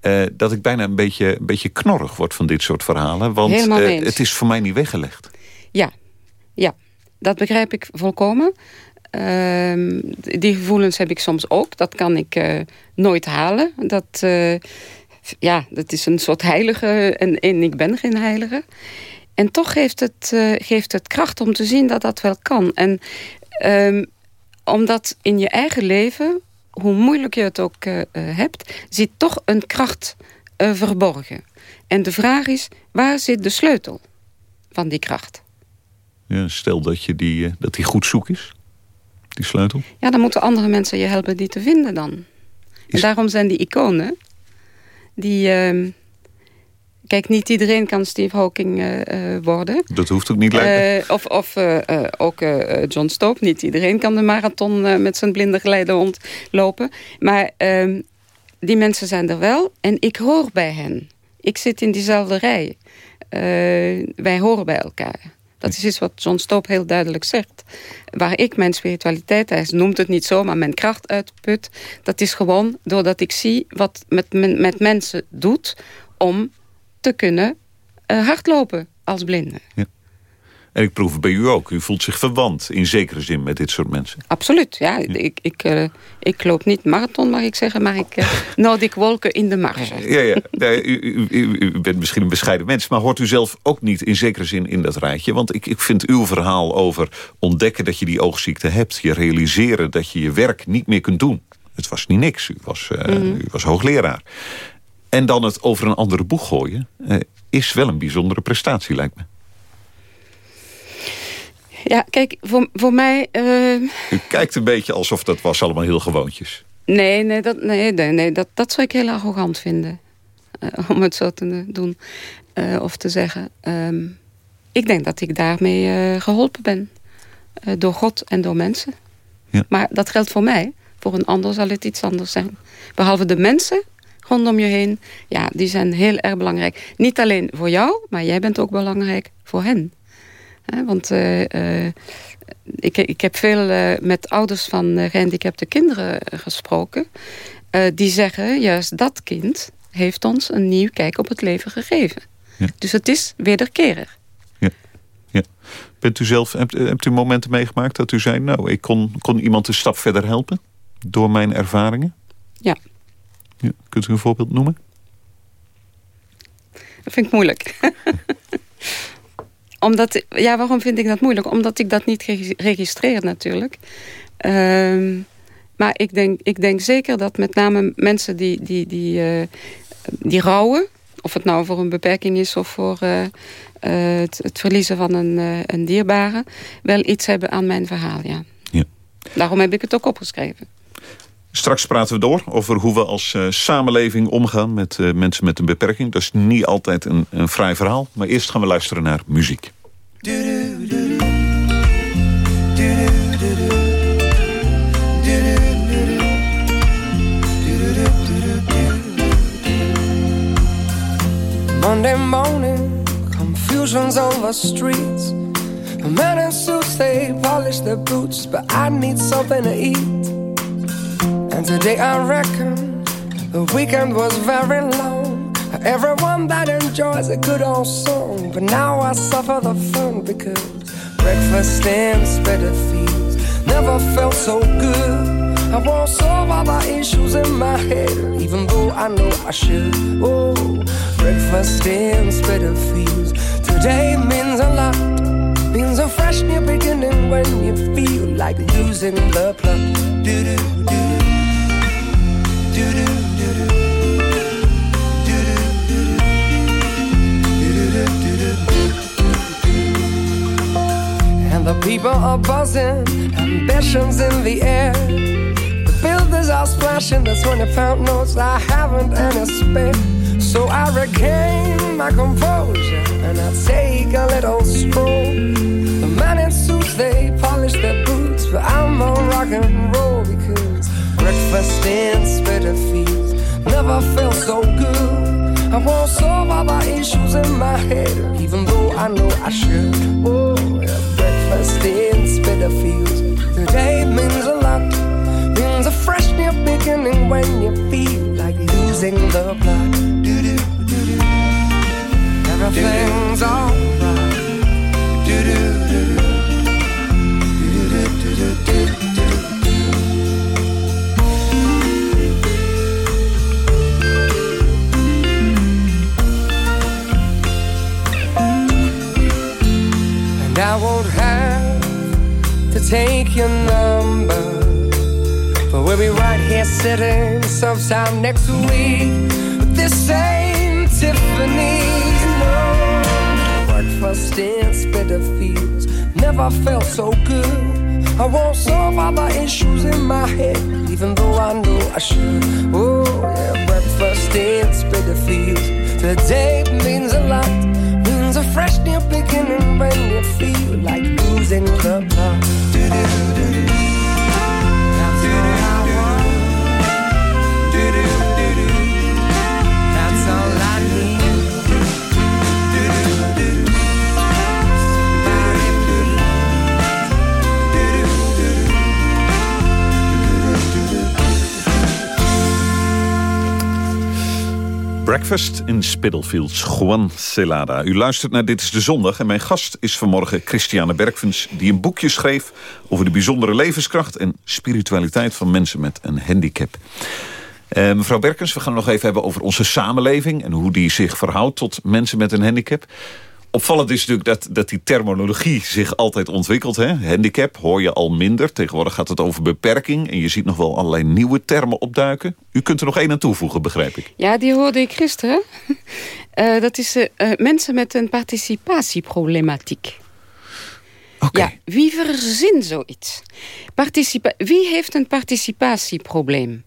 eh, dat ik bijna een beetje, een beetje knorrig word van dit soort verhalen. Want eh, het is voor mij niet weggelegd. Ja, ja, dat begrijp ik volkomen. Ehm, die gevoelens heb ik soms ook. Dat kan ik eh, nooit halen. Dat, eh, ja, dat is een soort heilige en, en ik ben geen heilige. En toch geeft het, eh, geeft het kracht om te zien dat dat wel kan. En ehm, omdat in je eigen leven, hoe moeilijk je het ook eh, eh, hebt... zit toch een kracht verborgen. En de vraag is, waar zit de sleutel van die kracht? Ja, stel dat, je die, dat die goed zoek is, die sleutel. Ja, dan moeten andere mensen je helpen die te vinden dan. En daarom zijn die iconen... die... ehm, kijk, niet iedereen kan Steve Hawking eh, eh, worden. Dat hoeft ook niet lijken. Eh, of of ook John Stope. Niet iedereen kan de marathon met zijn blinde geleidehond lopen. Maar ehm, die mensen zijn er wel. En ik hoor bij hen. Ik zit in diezelfde rij. Wij horen bij elkaar. Dat is iets wat John Stope heel duidelijk zegt. Waar ik mijn spiritualiteit, hij noemt het niet zo, maar mijn kracht uitput. Dat is gewoon doordat ik zie wat met, met mensen doet om te kunnen eh, hardlopen als blinde. En ik proef het bij u ook. U voelt zich verwant in zekere zin met dit soort mensen. Absoluut, ja. Ik, ik, eh, ik loop niet marathon, mag ik zeggen, maar ik uh, nodig wolken in de marge. Ja, ja. Nee, u, u, u, bent misschien een bescheiden mens... maar hoort u zelf ook niet in zekere zin in dat rijtje? Want ik, ik vind uw verhaal over ontdekken dat je die oogziekte hebt... je realiseren dat je je werk niet meer kunt doen. Het was niet niks, u was, uh, u was hoogleraar. En dan het over een andere boeg gooien... Is wel een bijzondere prestatie, lijkt me. Ja, kijk, voor, voor mij... Uh... U kijkt een beetje alsof dat was allemaal heel gewoontjes. Nee, nee, dat, nee, nee, nee dat, dat zou ik heel arrogant vinden. om het zo te doen of te zeggen. Ehm, ik denk dat ik daarmee geholpen ben. door God en door mensen. Ja. Maar dat geldt voor mij. Voor een ander zal het iets anders zijn. Behalve de mensen rondom je heen. Ja, die zijn heel erg belangrijk. Niet alleen voor jou, maar jij bent ook belangrijk voor hen. Want uh, ik, ik heb veel uh, met ouders van gehandicapte kinderen gesproken. die zeggen, juist dat kind heeft ons een nieuw kijk op het leven gegeven. Ja. Dus het is wederkerig. Ja. ja. Bent u zelf, hebt, hebt u momenten meegemaakt dat u zei... nou, ik kon, kon iemand een stap verder helpen door mijn ervaringen? Ja. ja. Kunt u een voorbeeld noemen? Dat vind ik moeilijk. Omdat, ja, waarom vind ik dat moeilijk? Omdat ik dat niet registreer natuurlijk. Ehm, maar ik denk, ik denk zeker dat met name mensen die, die, die, uh, die rouwen... of het nou voor een beperking is of voor uh, het, het, verliezen van een, een dierbare... wel iets hebben aan mijn verhaal, ja. ja. Daarom heb ik het ook opgeschreven. Straks praten we door over hoe we als uh, samenleving omgaan met uh, mensen met een beperking. Dat is niet altijd een, een vrij verhaal. Maar eerst gaan we luisteren naar muziek. Monday morning, confusion's on the streets. A man in suits, they polish their boots, but I need something to eat. And today I reckon the weekend was very long. Everyone that enjoys a good old song. But now I suffer the fun because breakfast in Spitalfields never felt so good. I won't solve all the issues in my head, even though I know I should. Oh, breakfast in Spitalfields today means a lot. Means a fresh new beginning when you feel like losing the plot. Do do do. And the people are buzzing, ambitions in the air. The builders are splashing the 20 pound notes. I haven't any spare. So I regain my composure and I take a little stroll. The men in suits, they polish their boots, but I'm on rock and roll because breakfast in Spitalfields never felt so good. I won't solve all the issues in my head, even though I know I should. Oh, yeah, breakfast in Spitalfields. Today means a lot, means a fresh new beginning when you feel like losing the plot. Everything's alright. I won't have to take your number. But we'll be right here sitting sometime next week. But this ain't Tiffany's, no. Breakfast in Spitalfields never felt so good. I won't solve all the issues in my head, even though I know I should. Oh, yeah, breakfast in Spitalfields. Today means a lot a fresh new beginning when you feel like losing the plot. Breakfast in Spitalfields, Juan Celada. U luistert naar Dit is de Zondag en mijn gast is vanmorgen Christiane Berkvens... die een boekje schreef over de bijzondere levenskracht... en spiritualiteit van mensen met een handicap. Uh, mevrouw Berkens, we gaan het nog even hebben over onze samenleving... en hoe die zich verhoudt tot mensen met een handicap. Opvallend is natuurlijk dat, dat die terminologie zich altijd ontwikkelt. Hè? Handicap hoor je al minder. Tegenwoordig gaat het over beperking. En je ziet nog wel allerlei nieuwe termen opduiken. U kunt er nog één aan toevoegen, begrijp ik. Ja, die hoorde ik gisteren. Uh, dat is uh, mensen met een participatieproblematiek. Okay. Ja, wie verzint zoiets? Participa wie heeft een participatieprobleem?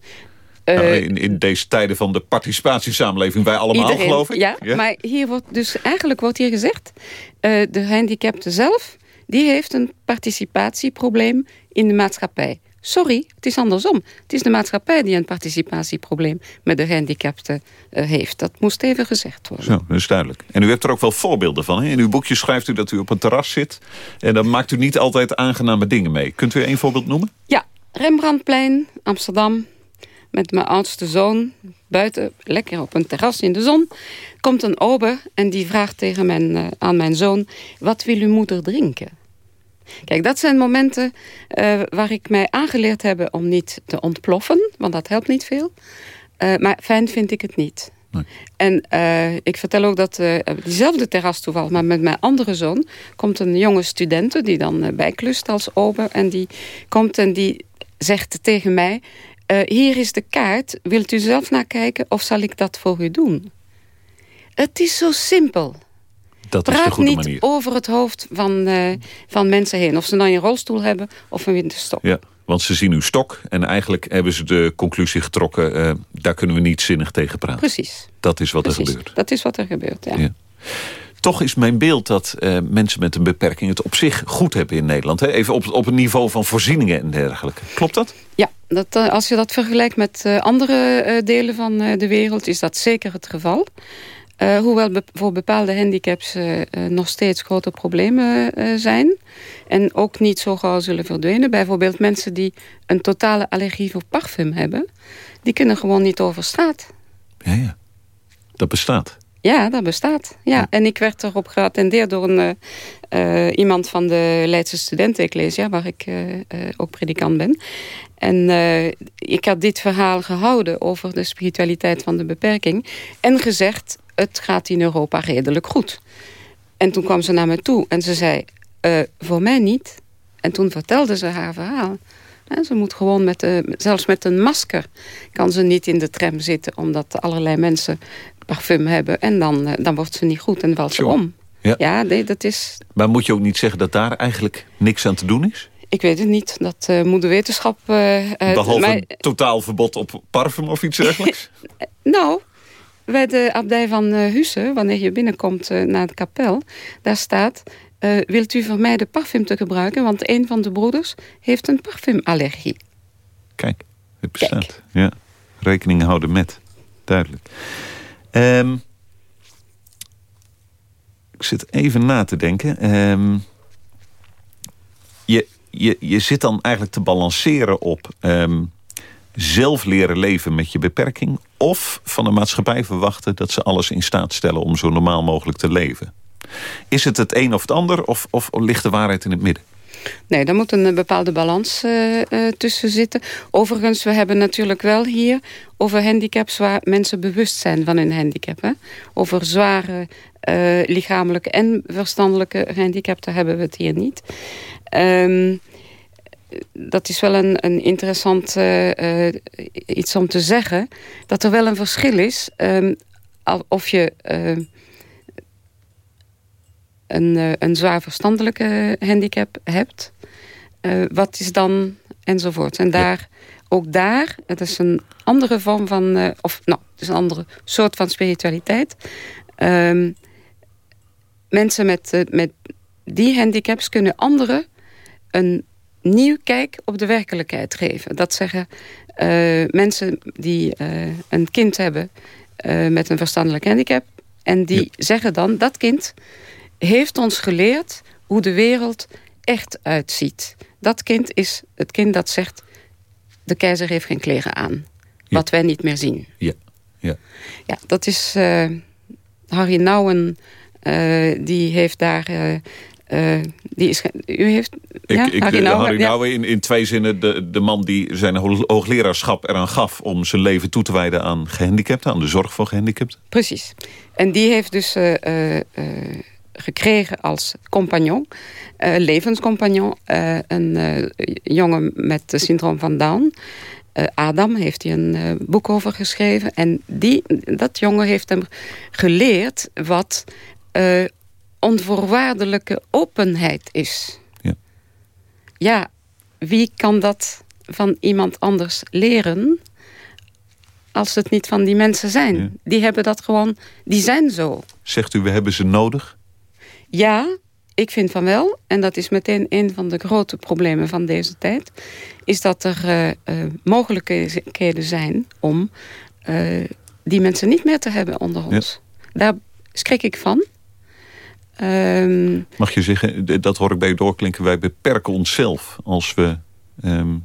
Nou, in, in, deze tijden van de participatiesamenleving, wij allemaal iedereen, geloof ik. Ja, ja, maar hier wordt dus eigenlijk wordt hier gezegd... Uh, de gehandicapte zelf, die heeft een participatieprobleem in de maatschappij. Sorry, het is andersom. Het is de maatschappij die een participatieprobleem met de gehandicapten uh, heeft. Dat moest even gezegd worden. Zo, dat is duidelijk. En u hebt er ook wel voorbeelden van. Hè? In uw boekje schrijft u dat u op een terras zit. En dan maakt u niet altijd aangename dingen mee. Kunt u één voorbeeld noemen? Ja, Rembrandtplein, Amsterdam. Met mijn oudste zoon, buiten, lekker op een terras in de zon. Komt een ober en die vraagt tegen mijn, uh, aan mijn zoon... wat wil uw moeder drinken? Kijk, dat zijn momenten uh, waar ik mij aangeleerd heb om niet te ontploffen. Want dat helpt niet veel. Uh, maar fijn vind ik het niet. Nee. En uh, ik vertel ook dat diezelfde terras toevallig, maar met mijn andere zoon... komt een jonge studente die dan bijklust als ober. En die komt en die zegt tegen mij... hier is de kaart, wilt u zelf naar kijken of zal ik dat voor u doen? Het is zo simpel. Dat Praat is de goede niet manier. over het hoofd van, uh, van mensen heen. Of ze nou een rolstoel hebben of een winterstok. Ja, want ze zien uw stok en eigenlijk hebben ze de conclusie getrokken... Uh, daar kunnen we niet zinnig tegen praten. Precies. Dat is wat Precies. er gebeurt. Dat is wat er gebeurt, ja. ja. Toch is mijn beeld dat uh, mensen met een beperking het op zich goed hebben in Nederland. Hè? Even op, op het niveau van voorzieningen en dergelijke. Klopt dat? Ja, dat, als je dat vergelijkt met andere delen van de wereld... is dat zeker het geval. Uh, hoewel be voor bepaalde handicaps uh, uh, nog steeds grote problemen zijn. En ook niet zo gauw zullen verdwijnen. Bijvoorbeeld mensen die een totale allergie voor parfum hebben. Die kunnen gewoon niet over straat. Ja, ja. Dat bestaat. Ja, dat bestaat. Ja. ja. En ik werd erop geattendeerd door een, uh, iemand van de Leidse Studenten-Ecclesia... waar ik uh, uh, ook predikant ben. En ik had dit verhaal gehouden over de spiritualiteit van de beperking... en gezegd, het gaat in Europa redelijk goed. En toen kwam ze naar me toe en ze zei, voor mij niet. En toen vertelde ze haar verhaal. Ja, ze moet gewoon met, zelfs met een masker kan ze niet in de tram zitten... omdat allerlei mensen parfum hebben. En dan, dan wordt ze niet goed en valt ze om. Ja, ja nee, dat is... Maar moet je ook niet zeggen dat daar eigenlijk niks aan te doen is? Ik weet het niet. Dat uh, moet de wetenschap... Uh, Behalve maar... een totaal verbod op parfum of iets dergelijks? nou, bij de abdij van uh, Husse, wanneer je binnenkomt naar de kapel... daar staat... Wilt u vermijden parfum te gebruiken? Want een van de broeders heeft een parfumallergie. Kijk, het bestaat. Kijk. Ja, rekening houden met. Duidelijk. Um, ik zit even na te denken. Um, je, je, je zit dan eigenlijk te balanceren op... Um, zelf leren leven met je beperking... of van de maatschappij verwachten dat ze alles in staat stellen... om zo normaal mogelijk te leven. Is het het een of het ander of, of ligt de waarheid in het midden? Nee, daar moet een bepaalde balans uh, uh, tussen zitten. Overigens, we hebben natuurlijk wel hier over handicaps... waar mensen bewust zijn van hun handicap. Hè? Over zware lichamelijke en verstandelijke handicap... daar hebben we het hier niet. Um, dat is wel een, een interessant iets om te zeggen... dat er wel een verschil is... Um, of je een, uh, een zwaar verstandelijke handicap hebt. Uh, wat is dan enzovoort. En daar, ja. ook daar, het is een andere vorm van... Uh, of nou, het is een andere soort van spiritualiteit. Um, mensen met, met die handicaps kunnen anderen een nieuw kijk op de werkelijkheid geven. Dat zeggen mensen die een kind hebben met een verstandelijk handicap... en die ja. zeggen dan, dat kind heeft ons geleerd hoe de wereld echt uitziet. Dat kind is het kind dat zegt... de keizer heeft geen kleren aan. Ja. Wat wij niet meer zien. Ja, ja. ja dat is... Uh, Harry Nouwen, uh, die heeft daar... Uh, die is, u heeft... Ik, ja, ik, Harry Nouwen, Harry Nouwen in, in twee zinnen de, de man die zijn hoogleraarschap eraan gaf... om zijn leven toe te wijden aan gehandicapten, aan de zorg voor gehandicapten. Precies. En die heeft dus gekregen als compagnon, uh, levenscompagnon, uh, een uh, jongen met het syndroom van Down. Adam heeft hij een boek over geschreven. En die, dat jongen heeft hem geleerd wat onvoorwaardelijke openheid is. Ja. ja, wie kan dat van iemand anders leren als het niet van die mensen zijn. Die hebben dat gewoon, die zijn zo. Zegt u, we hebben ze nodig? Ja, ik vind van wel. En dat is meteen een van de grote problemen van deze tijd. Is dat er uh, uh, mogelijkheden zijn om uh, die mensen niet meer te hebben onder ons. Ja. Daar schrik ik van. Um, Mag je zeggen, dat hoor ik bij u doorklinken... wij beperken onszelf als we um,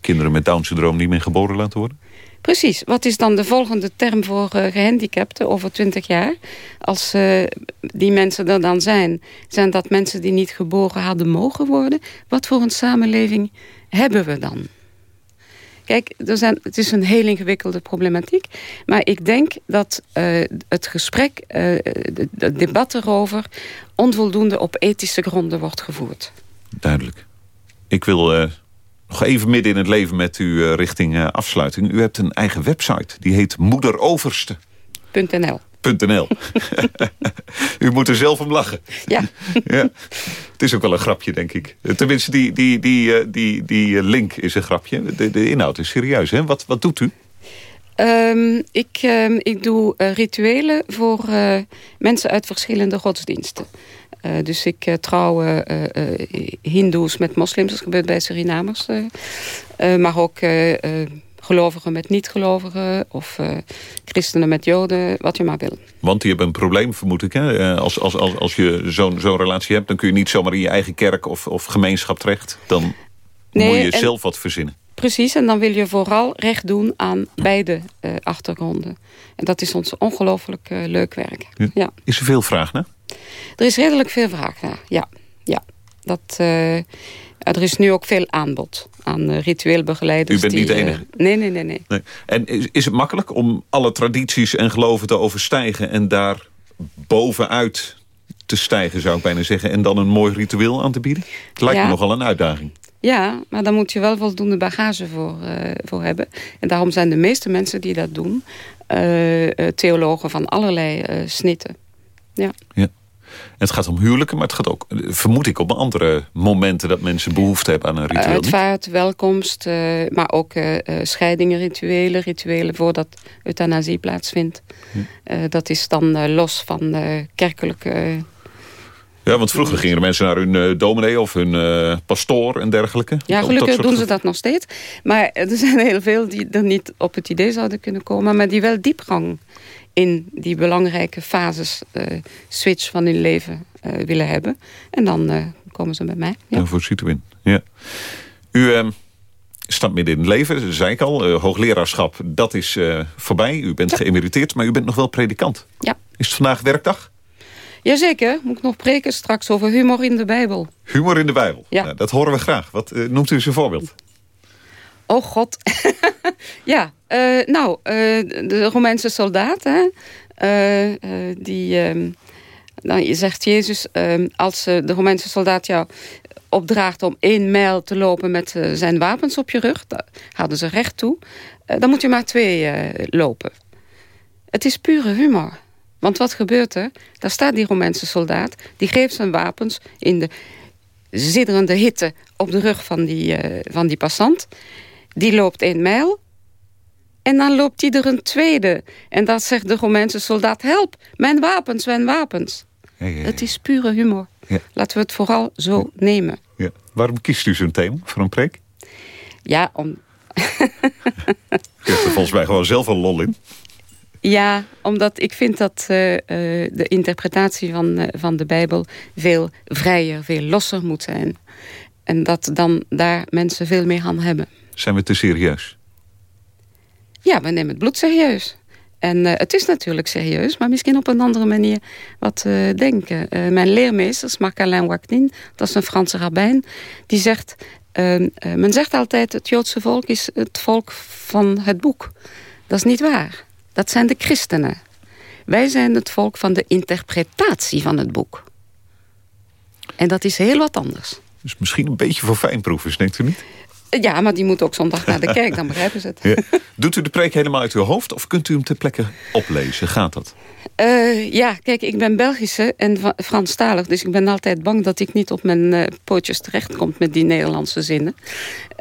kinderen met Down-syndroom... niet meer geboren laten worden? Precies. Wat is dan de volgende term voor uh, gehandicapten over twintig jaar? Als uh, die mensen er dan zijn, zijn dat mensen die niet geboren hadden mogen worden? Wat voor een samenleving hebben we dan? Kijk, er zijn, het is een heel ingewikkelde problematiek. Maar ik denk dat uh, het gesprek, het debat erover... onvoldoende op ethische gronden wordt gevoerd. Duidelijk. Ik wil nog even midden in het leven met u uh, richting uh, afsluiting. U hebt een eigen website. Die heet moederoverste.nl. .nl. u moet er zelf om lachen. Ja. ja. Het is ook wel een grapje, denk ik. Tenminste, die, die, die, uh, die, die link is een grapje. De, de inhoud is serieus. Hè? Wat, wat doet u? Um, ik, um, ik doe rituelen voor mensen uit verschillende godsdiensten. Uh, dus ik uh, trouw uh, hindoes met moslims, dat gebeurt bij Surinamers. maar ook gelovigen met niet-gelovigen of christenen met joden, wat je maar wil. Want die hebben een probleem, vermoed ik. Hè? Als, als, als, als je zo'n zo'n relatie hebt, dan kun je niet zomaar in je eigen kerk of, of gemeenschap terecht. Dan nee, moet je en, zelf wat verzinnen. Precies, en dan wil je vooral recht doen aan beide achtergronden. En dat is ons ongelooflijk leuk werk. Ja. ja. Is er veel vraag naar? Er is redelijk veel vraag naar, ja. ja. Dat, uh, er is nu ook veel aanbod aan uh, ritueel begeleiders. U bent die, niet de enige? Uh, nee, nee, nee, nee, nee. En is, is het makkelijk om alle tradities en geloven te overstijgen... en daar bovenuit te stijgen, zou ik bijna zeggen... en dan een mooi ritueel aan te bieden? Het lijkt ja. me nogal een uitdaging. Ja, maar daar moet je wel voldoende bagage voor, uh, voor hebben. En daarom zijn de meeste mensen die dat doen... Uh, theologen van allerlei snitten. Ja. ja. Het gaat om huwelijken, maar het gaat ook, vermoed ik, op andere momenten dat mensen behoefte hebben aan een ritueel. Uitvaart, welkomst, uh, maar ook uh, scheidingen, rituelen, rituelen voordat euthanasie plaatsvindt. Uh, dat is dan los van kerkelijke... Ja, want vroeger gingen mensen naar hun dominee of hun pastoor en dergelijke. Ja, gelukkig doen ze dat nog steeds. Maar er zijn heel veel die er niet op het idee zouden kunnen komen... maar die wel diepgang in die belangrijke fases uh, switch van hun leven uh, willen hebben. En dan uh, komen ze bij mij. Ja. Dan voorziet u in. Ja. U ehm, staat midden in het leven, dat zei ik al. hoogleraarschap, dat is voorbij. U bent ja. geëmeriteerd, maar u bent nog wel predikant. Ja. Is het vandaag werkdag? Jazeker, moet ik nog preken straks over humor in de Bijbel. Humor in de Bijbel, ja. Nou, dat horen we graag. Wat noemt u eens een voorbeeld? Oh god. ja, uh, nou, uh, de Romeinse soldaat, hè, uh, die... Um, nou, je zegt Jezus, ehm, als de Romeinse soldaat jou opdraagt om één mijl te lopen met zijn wapens op je rug, daar hadden ze recht toe, dan moet je maar twee lopen. Het is pure humor. Want wat gebeurt er? Daar staat die Romeinse soldaat, die geeft zijn wapens in de zitterende hitte op de rug van die, van die passant. Die loopt één mijl. En dan loopt hij er een tweede. En dat zegt de Romeinse soldaat... help, mijn wapens, mijn wapens. Ja, ja, ja. Het is pure humor. Laten we het vooral zo nemen. Waarom kiest u zo'n thema voor een preek? Ja, om... U hebt er volgens mij gewoon zelf een lol in. Ja, omdat ik vind dat uh, uh, de interpretatie van, uh, van de Bijbel... veel vrijer, veel losser moet zijn. En dat dan daar mensen veel meer aan hebben. Zijn we te serieus? Ja, we nemen het bloed serieus. En uh, het is natuurlijk serieus, maar misschien op een andere manier wat uh, denken. Uh, mijn leermeester, Marc-Alain Wactin, dat is een Franse rabbijn... die zegt, ehm, men zegt altijd het Joodse volk is het volk van het boek. Dat is niet waar. Dat zijn de christenen. Wij zijn het volk van de interpretatie van het boek. En dat is heel wat anders. Dus misschien een beetje voor fijnproevers, denkt u niet? Ja, maar die moet ook zondag naar de kerk, dan begrijpen ze het. Ja. Doet u de preek helemaal uit uw hoofd of kunt u hem ter plekke oplezen? Gaat dat? Uh, ja, kijk, ik ben Belgische en Franstalig... dus ik ben altijd bang dat ik niet op mijn uh, pootjes terechtkom... met die Nederlandse zinnen.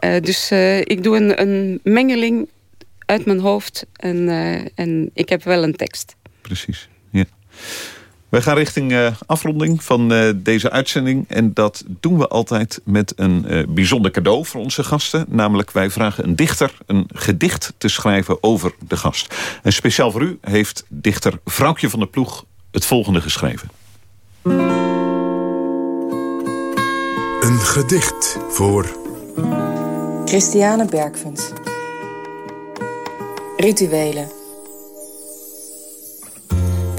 Uh, dus ik doe een, een mengeling uit mijn hoofd. En, en ik heb wel een tekst. Precies, ja. We gaan richting uh, afronding van uh, deze uitzending. En dat doen we altijd met een uh, bijzonder cadeau voor onze gasten. Namelijk, wij vragen een dichter een gedicht te schrijven over de gast. En speciaal voor u heeft dichter Vrouwtje van der Ploeg het volgende geschreven. Een gedicht voor... Christiane Bergvens. Rituelen.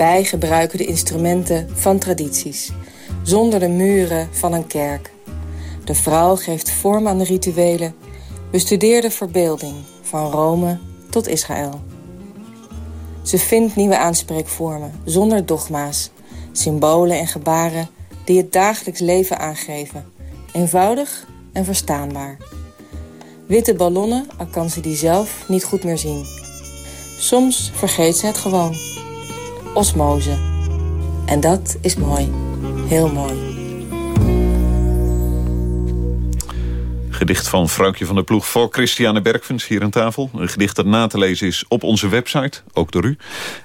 Wij gebruiken de instrumenten van tradities, zonder de muren van een kerk. De vrouw geeft vorm aan de rituelen, bestudeerde verbeelding, van Rome tot Israël. Ze vindt nieuwe aanspreekvormen, zonder dogma's, symbolen en gebaren die het dagelijks leven aangeven. Eenvoudig en verstaanbaar. Witte ballonnen, al kan ze die zelf niet goed meer zien. Soms vergeet ze het gewoon osmose. En dat is mooi. Heel mooi. Gedicht van Vrouwtje van der Ploeg voor Christiane Bergvens hier aan tafel. Een gedicht dat na te lezen is op onze website, ook door u.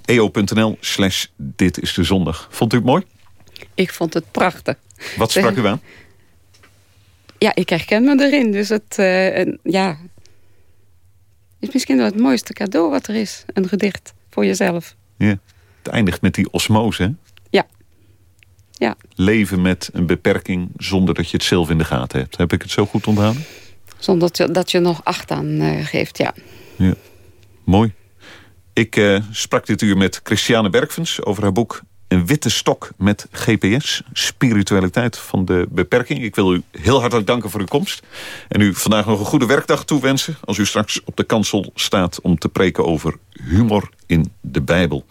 eo.nl slash dit is de zondag. Vond u het mooi? Ik vond het prachtig. Wat sprak u aan? Ja, ik herken me erin. Dus het, uh, ja, is misschien wel het mooiste cadeau wat er is. Een gedicht voor jezelf. Ja eindigt met die osmose. Ja. ja. Leven met een beperking zonder dat je het zelf in de gaten hebt. Heb ik het zo goed onthouden? Zonder dat je, dat je nog acht aan uh, geeft, ja. ja. Mooi. Ik uh, sprak dit uur met Christiane Bergvens over haar boek Een witte stok met GPS. Spiritualiteit van de beperking. Ik wil u heel hartelijk danken voor uw komst. En u vandaag nog een goede werkdag toewensen... als u straks op de kansel staat om te preken over humor in de Bijbel.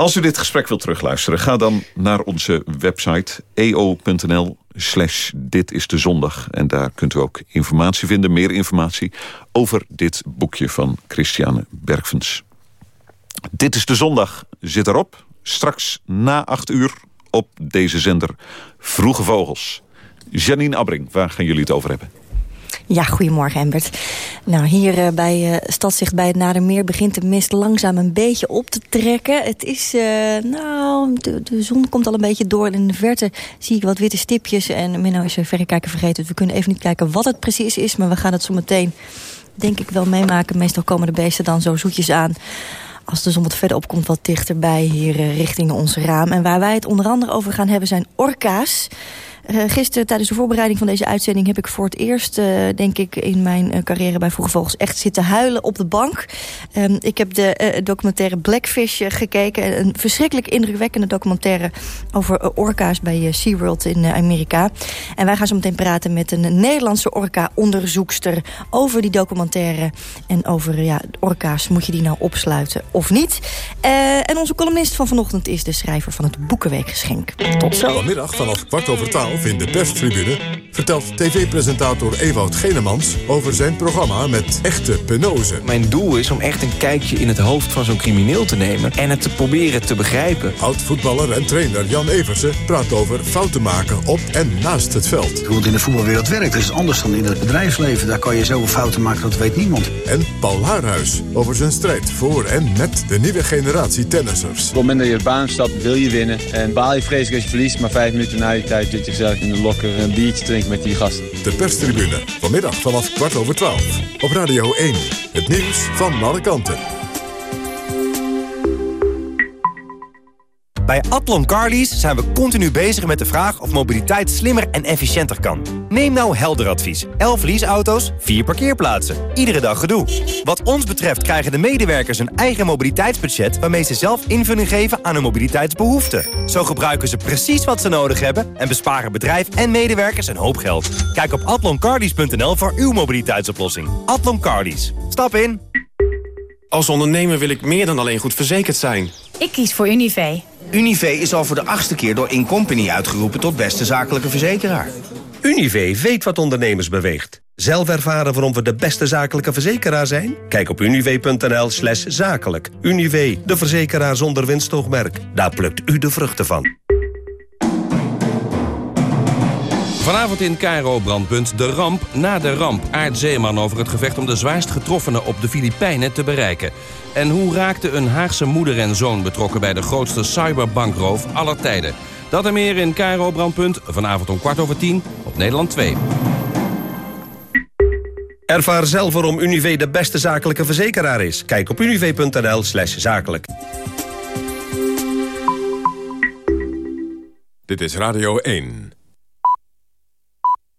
Als u dit gesprek wilt terugluisteren, ga dan naar onze website eo.nl slash dit is de zondag. En daar kunt u ook informatie vinden, meer informatie... over dit boekje van Christiane Bergvens. Dit is de zondag zit erop. Straks na acht uur op deze zender Vroege Vogels. Janine Abbring, waar gaan jullie het over hebben? Ja, goedemorgen Embert. Nou, hier uh, bij uh, Stadzicht bij het Nadermeer begint de mist langzaam een beetje op te trekken. Het is, uh, nou, de, zon komt al een beetje door. En in de verte zie ik wat witte stipjes. En Menno is verrekijken vergeten. Dus we kunnen even niet kijken wat het precies is. Maar we gaan het zo meteen, denk ik, wel meemaken. Meestal komen de beesten dan zo zoetjes aan als de zon wat verder opkomt, wat dichterbij hier richting ons raam. En waar wij het onder andere over gaan hebben zijn orka's. Uh, gisteren tijdens de voorbereiding van deze uitzending... heb ik voor het eerst, uh, denk ik, in mijn uh, carrière bij Vroege Vogels... echt zitten huilen op de bank. Um, ik heb de documentaire Blackfish gekeken. Een verschrikkelijk indrukwekkende documentaire... over orka's bij SeaWorld in Amerika. En wij gaan zo meteen praten met een Nederlandse orka-onderzoekster... over die documentaire en over ja, orka's. Moet je die nou opsluiten of niet? en onze columnist van vanochtend is de schrijver van het Boekenweekgeschenk. Tot zo. Vanmiddag vanaf kwart over twaalf in de perstribune... vertelt tv-presentator Ewout Genemans over zijn programma met echte penose. Mijn doel is om echt een kijkje in het hoofd van zo'n crimineel te nemen... en het te proberen te begrijpen. Oud-voetballer en trainer Jan Eversen praat over fouten maken op en naast het veld. Hoe het in de voetbalwereld werkt is anders dan in het bedrijfsleven. Daar kan je zoveel fouten maken, dat weet niemand. En Paul Haarhuis over zijn strijd voor en met de nieuwe generatie tennissers. Op het moment dat je baan stapt, wil je winnen. En baal je vreselijk als je verliest, maar vijf minuten na die tijd zit je gezellig in de lokker een biertje drinken met die gasten. De perstribune, vanmiddag vanaf kwart over twaalf. Op Radio 1, het nieuws van alle kanten. Bij Atlon Carlies zijn we continu bezig met de vraag of mobiliteit slimmer en efficiënter kan. Neem nou helder advies. 11 leaseauto's, 4 parkeerplaatsen. Iedere dag gedoe. Wat ons betreft krijgen de medewerkers een eigen mobiliteitsbudget... waarmee ze zelf invulling geven aan hun mobiliteitsbehoeften. Zo gebruiken ze precies wat ze nodig hebben... en besparen bedrijf en medewerkers een hoop geld. Kijk op atloncarlies.nl voor uw mobiliteitsoplossing. Atlon Carlies. Stap in. Als ondernemer wil ik meer dan alleen goed verzekerd zijn. Ik kies voor Univé. Univé is al voor de achtste keer door Incompany uitgeroepen tot beste zakelijke verzekeraar. Univé weet wat ondernemers beweegt. Zelf ervaren waarom we de beste zakelijke verzekeraar zijn? Kijk op univé.nl slash zakelijk. Univé, de verzekeraar zonder winstoogmerk. Daar plukt u de vruchten van. Vanavond in Cairo brandpunt De Ramp na de ramp. Aard Zeeman over het gevecht om de zwaarst getroffenen op de Filipijnen te bereiken. En hoe raakte een Haagse moeder en zoon betrokken bij de grootste cyberbankroof aller tijden? Dat en meer in Cairo brandpunt vanavond om kwart over tien op Nederland 2. Ervaar zelf waarom Univé de beste zakelijke verzekeraar is. Kijk op univé.nl slash zakelijk. Dit is Radio 1.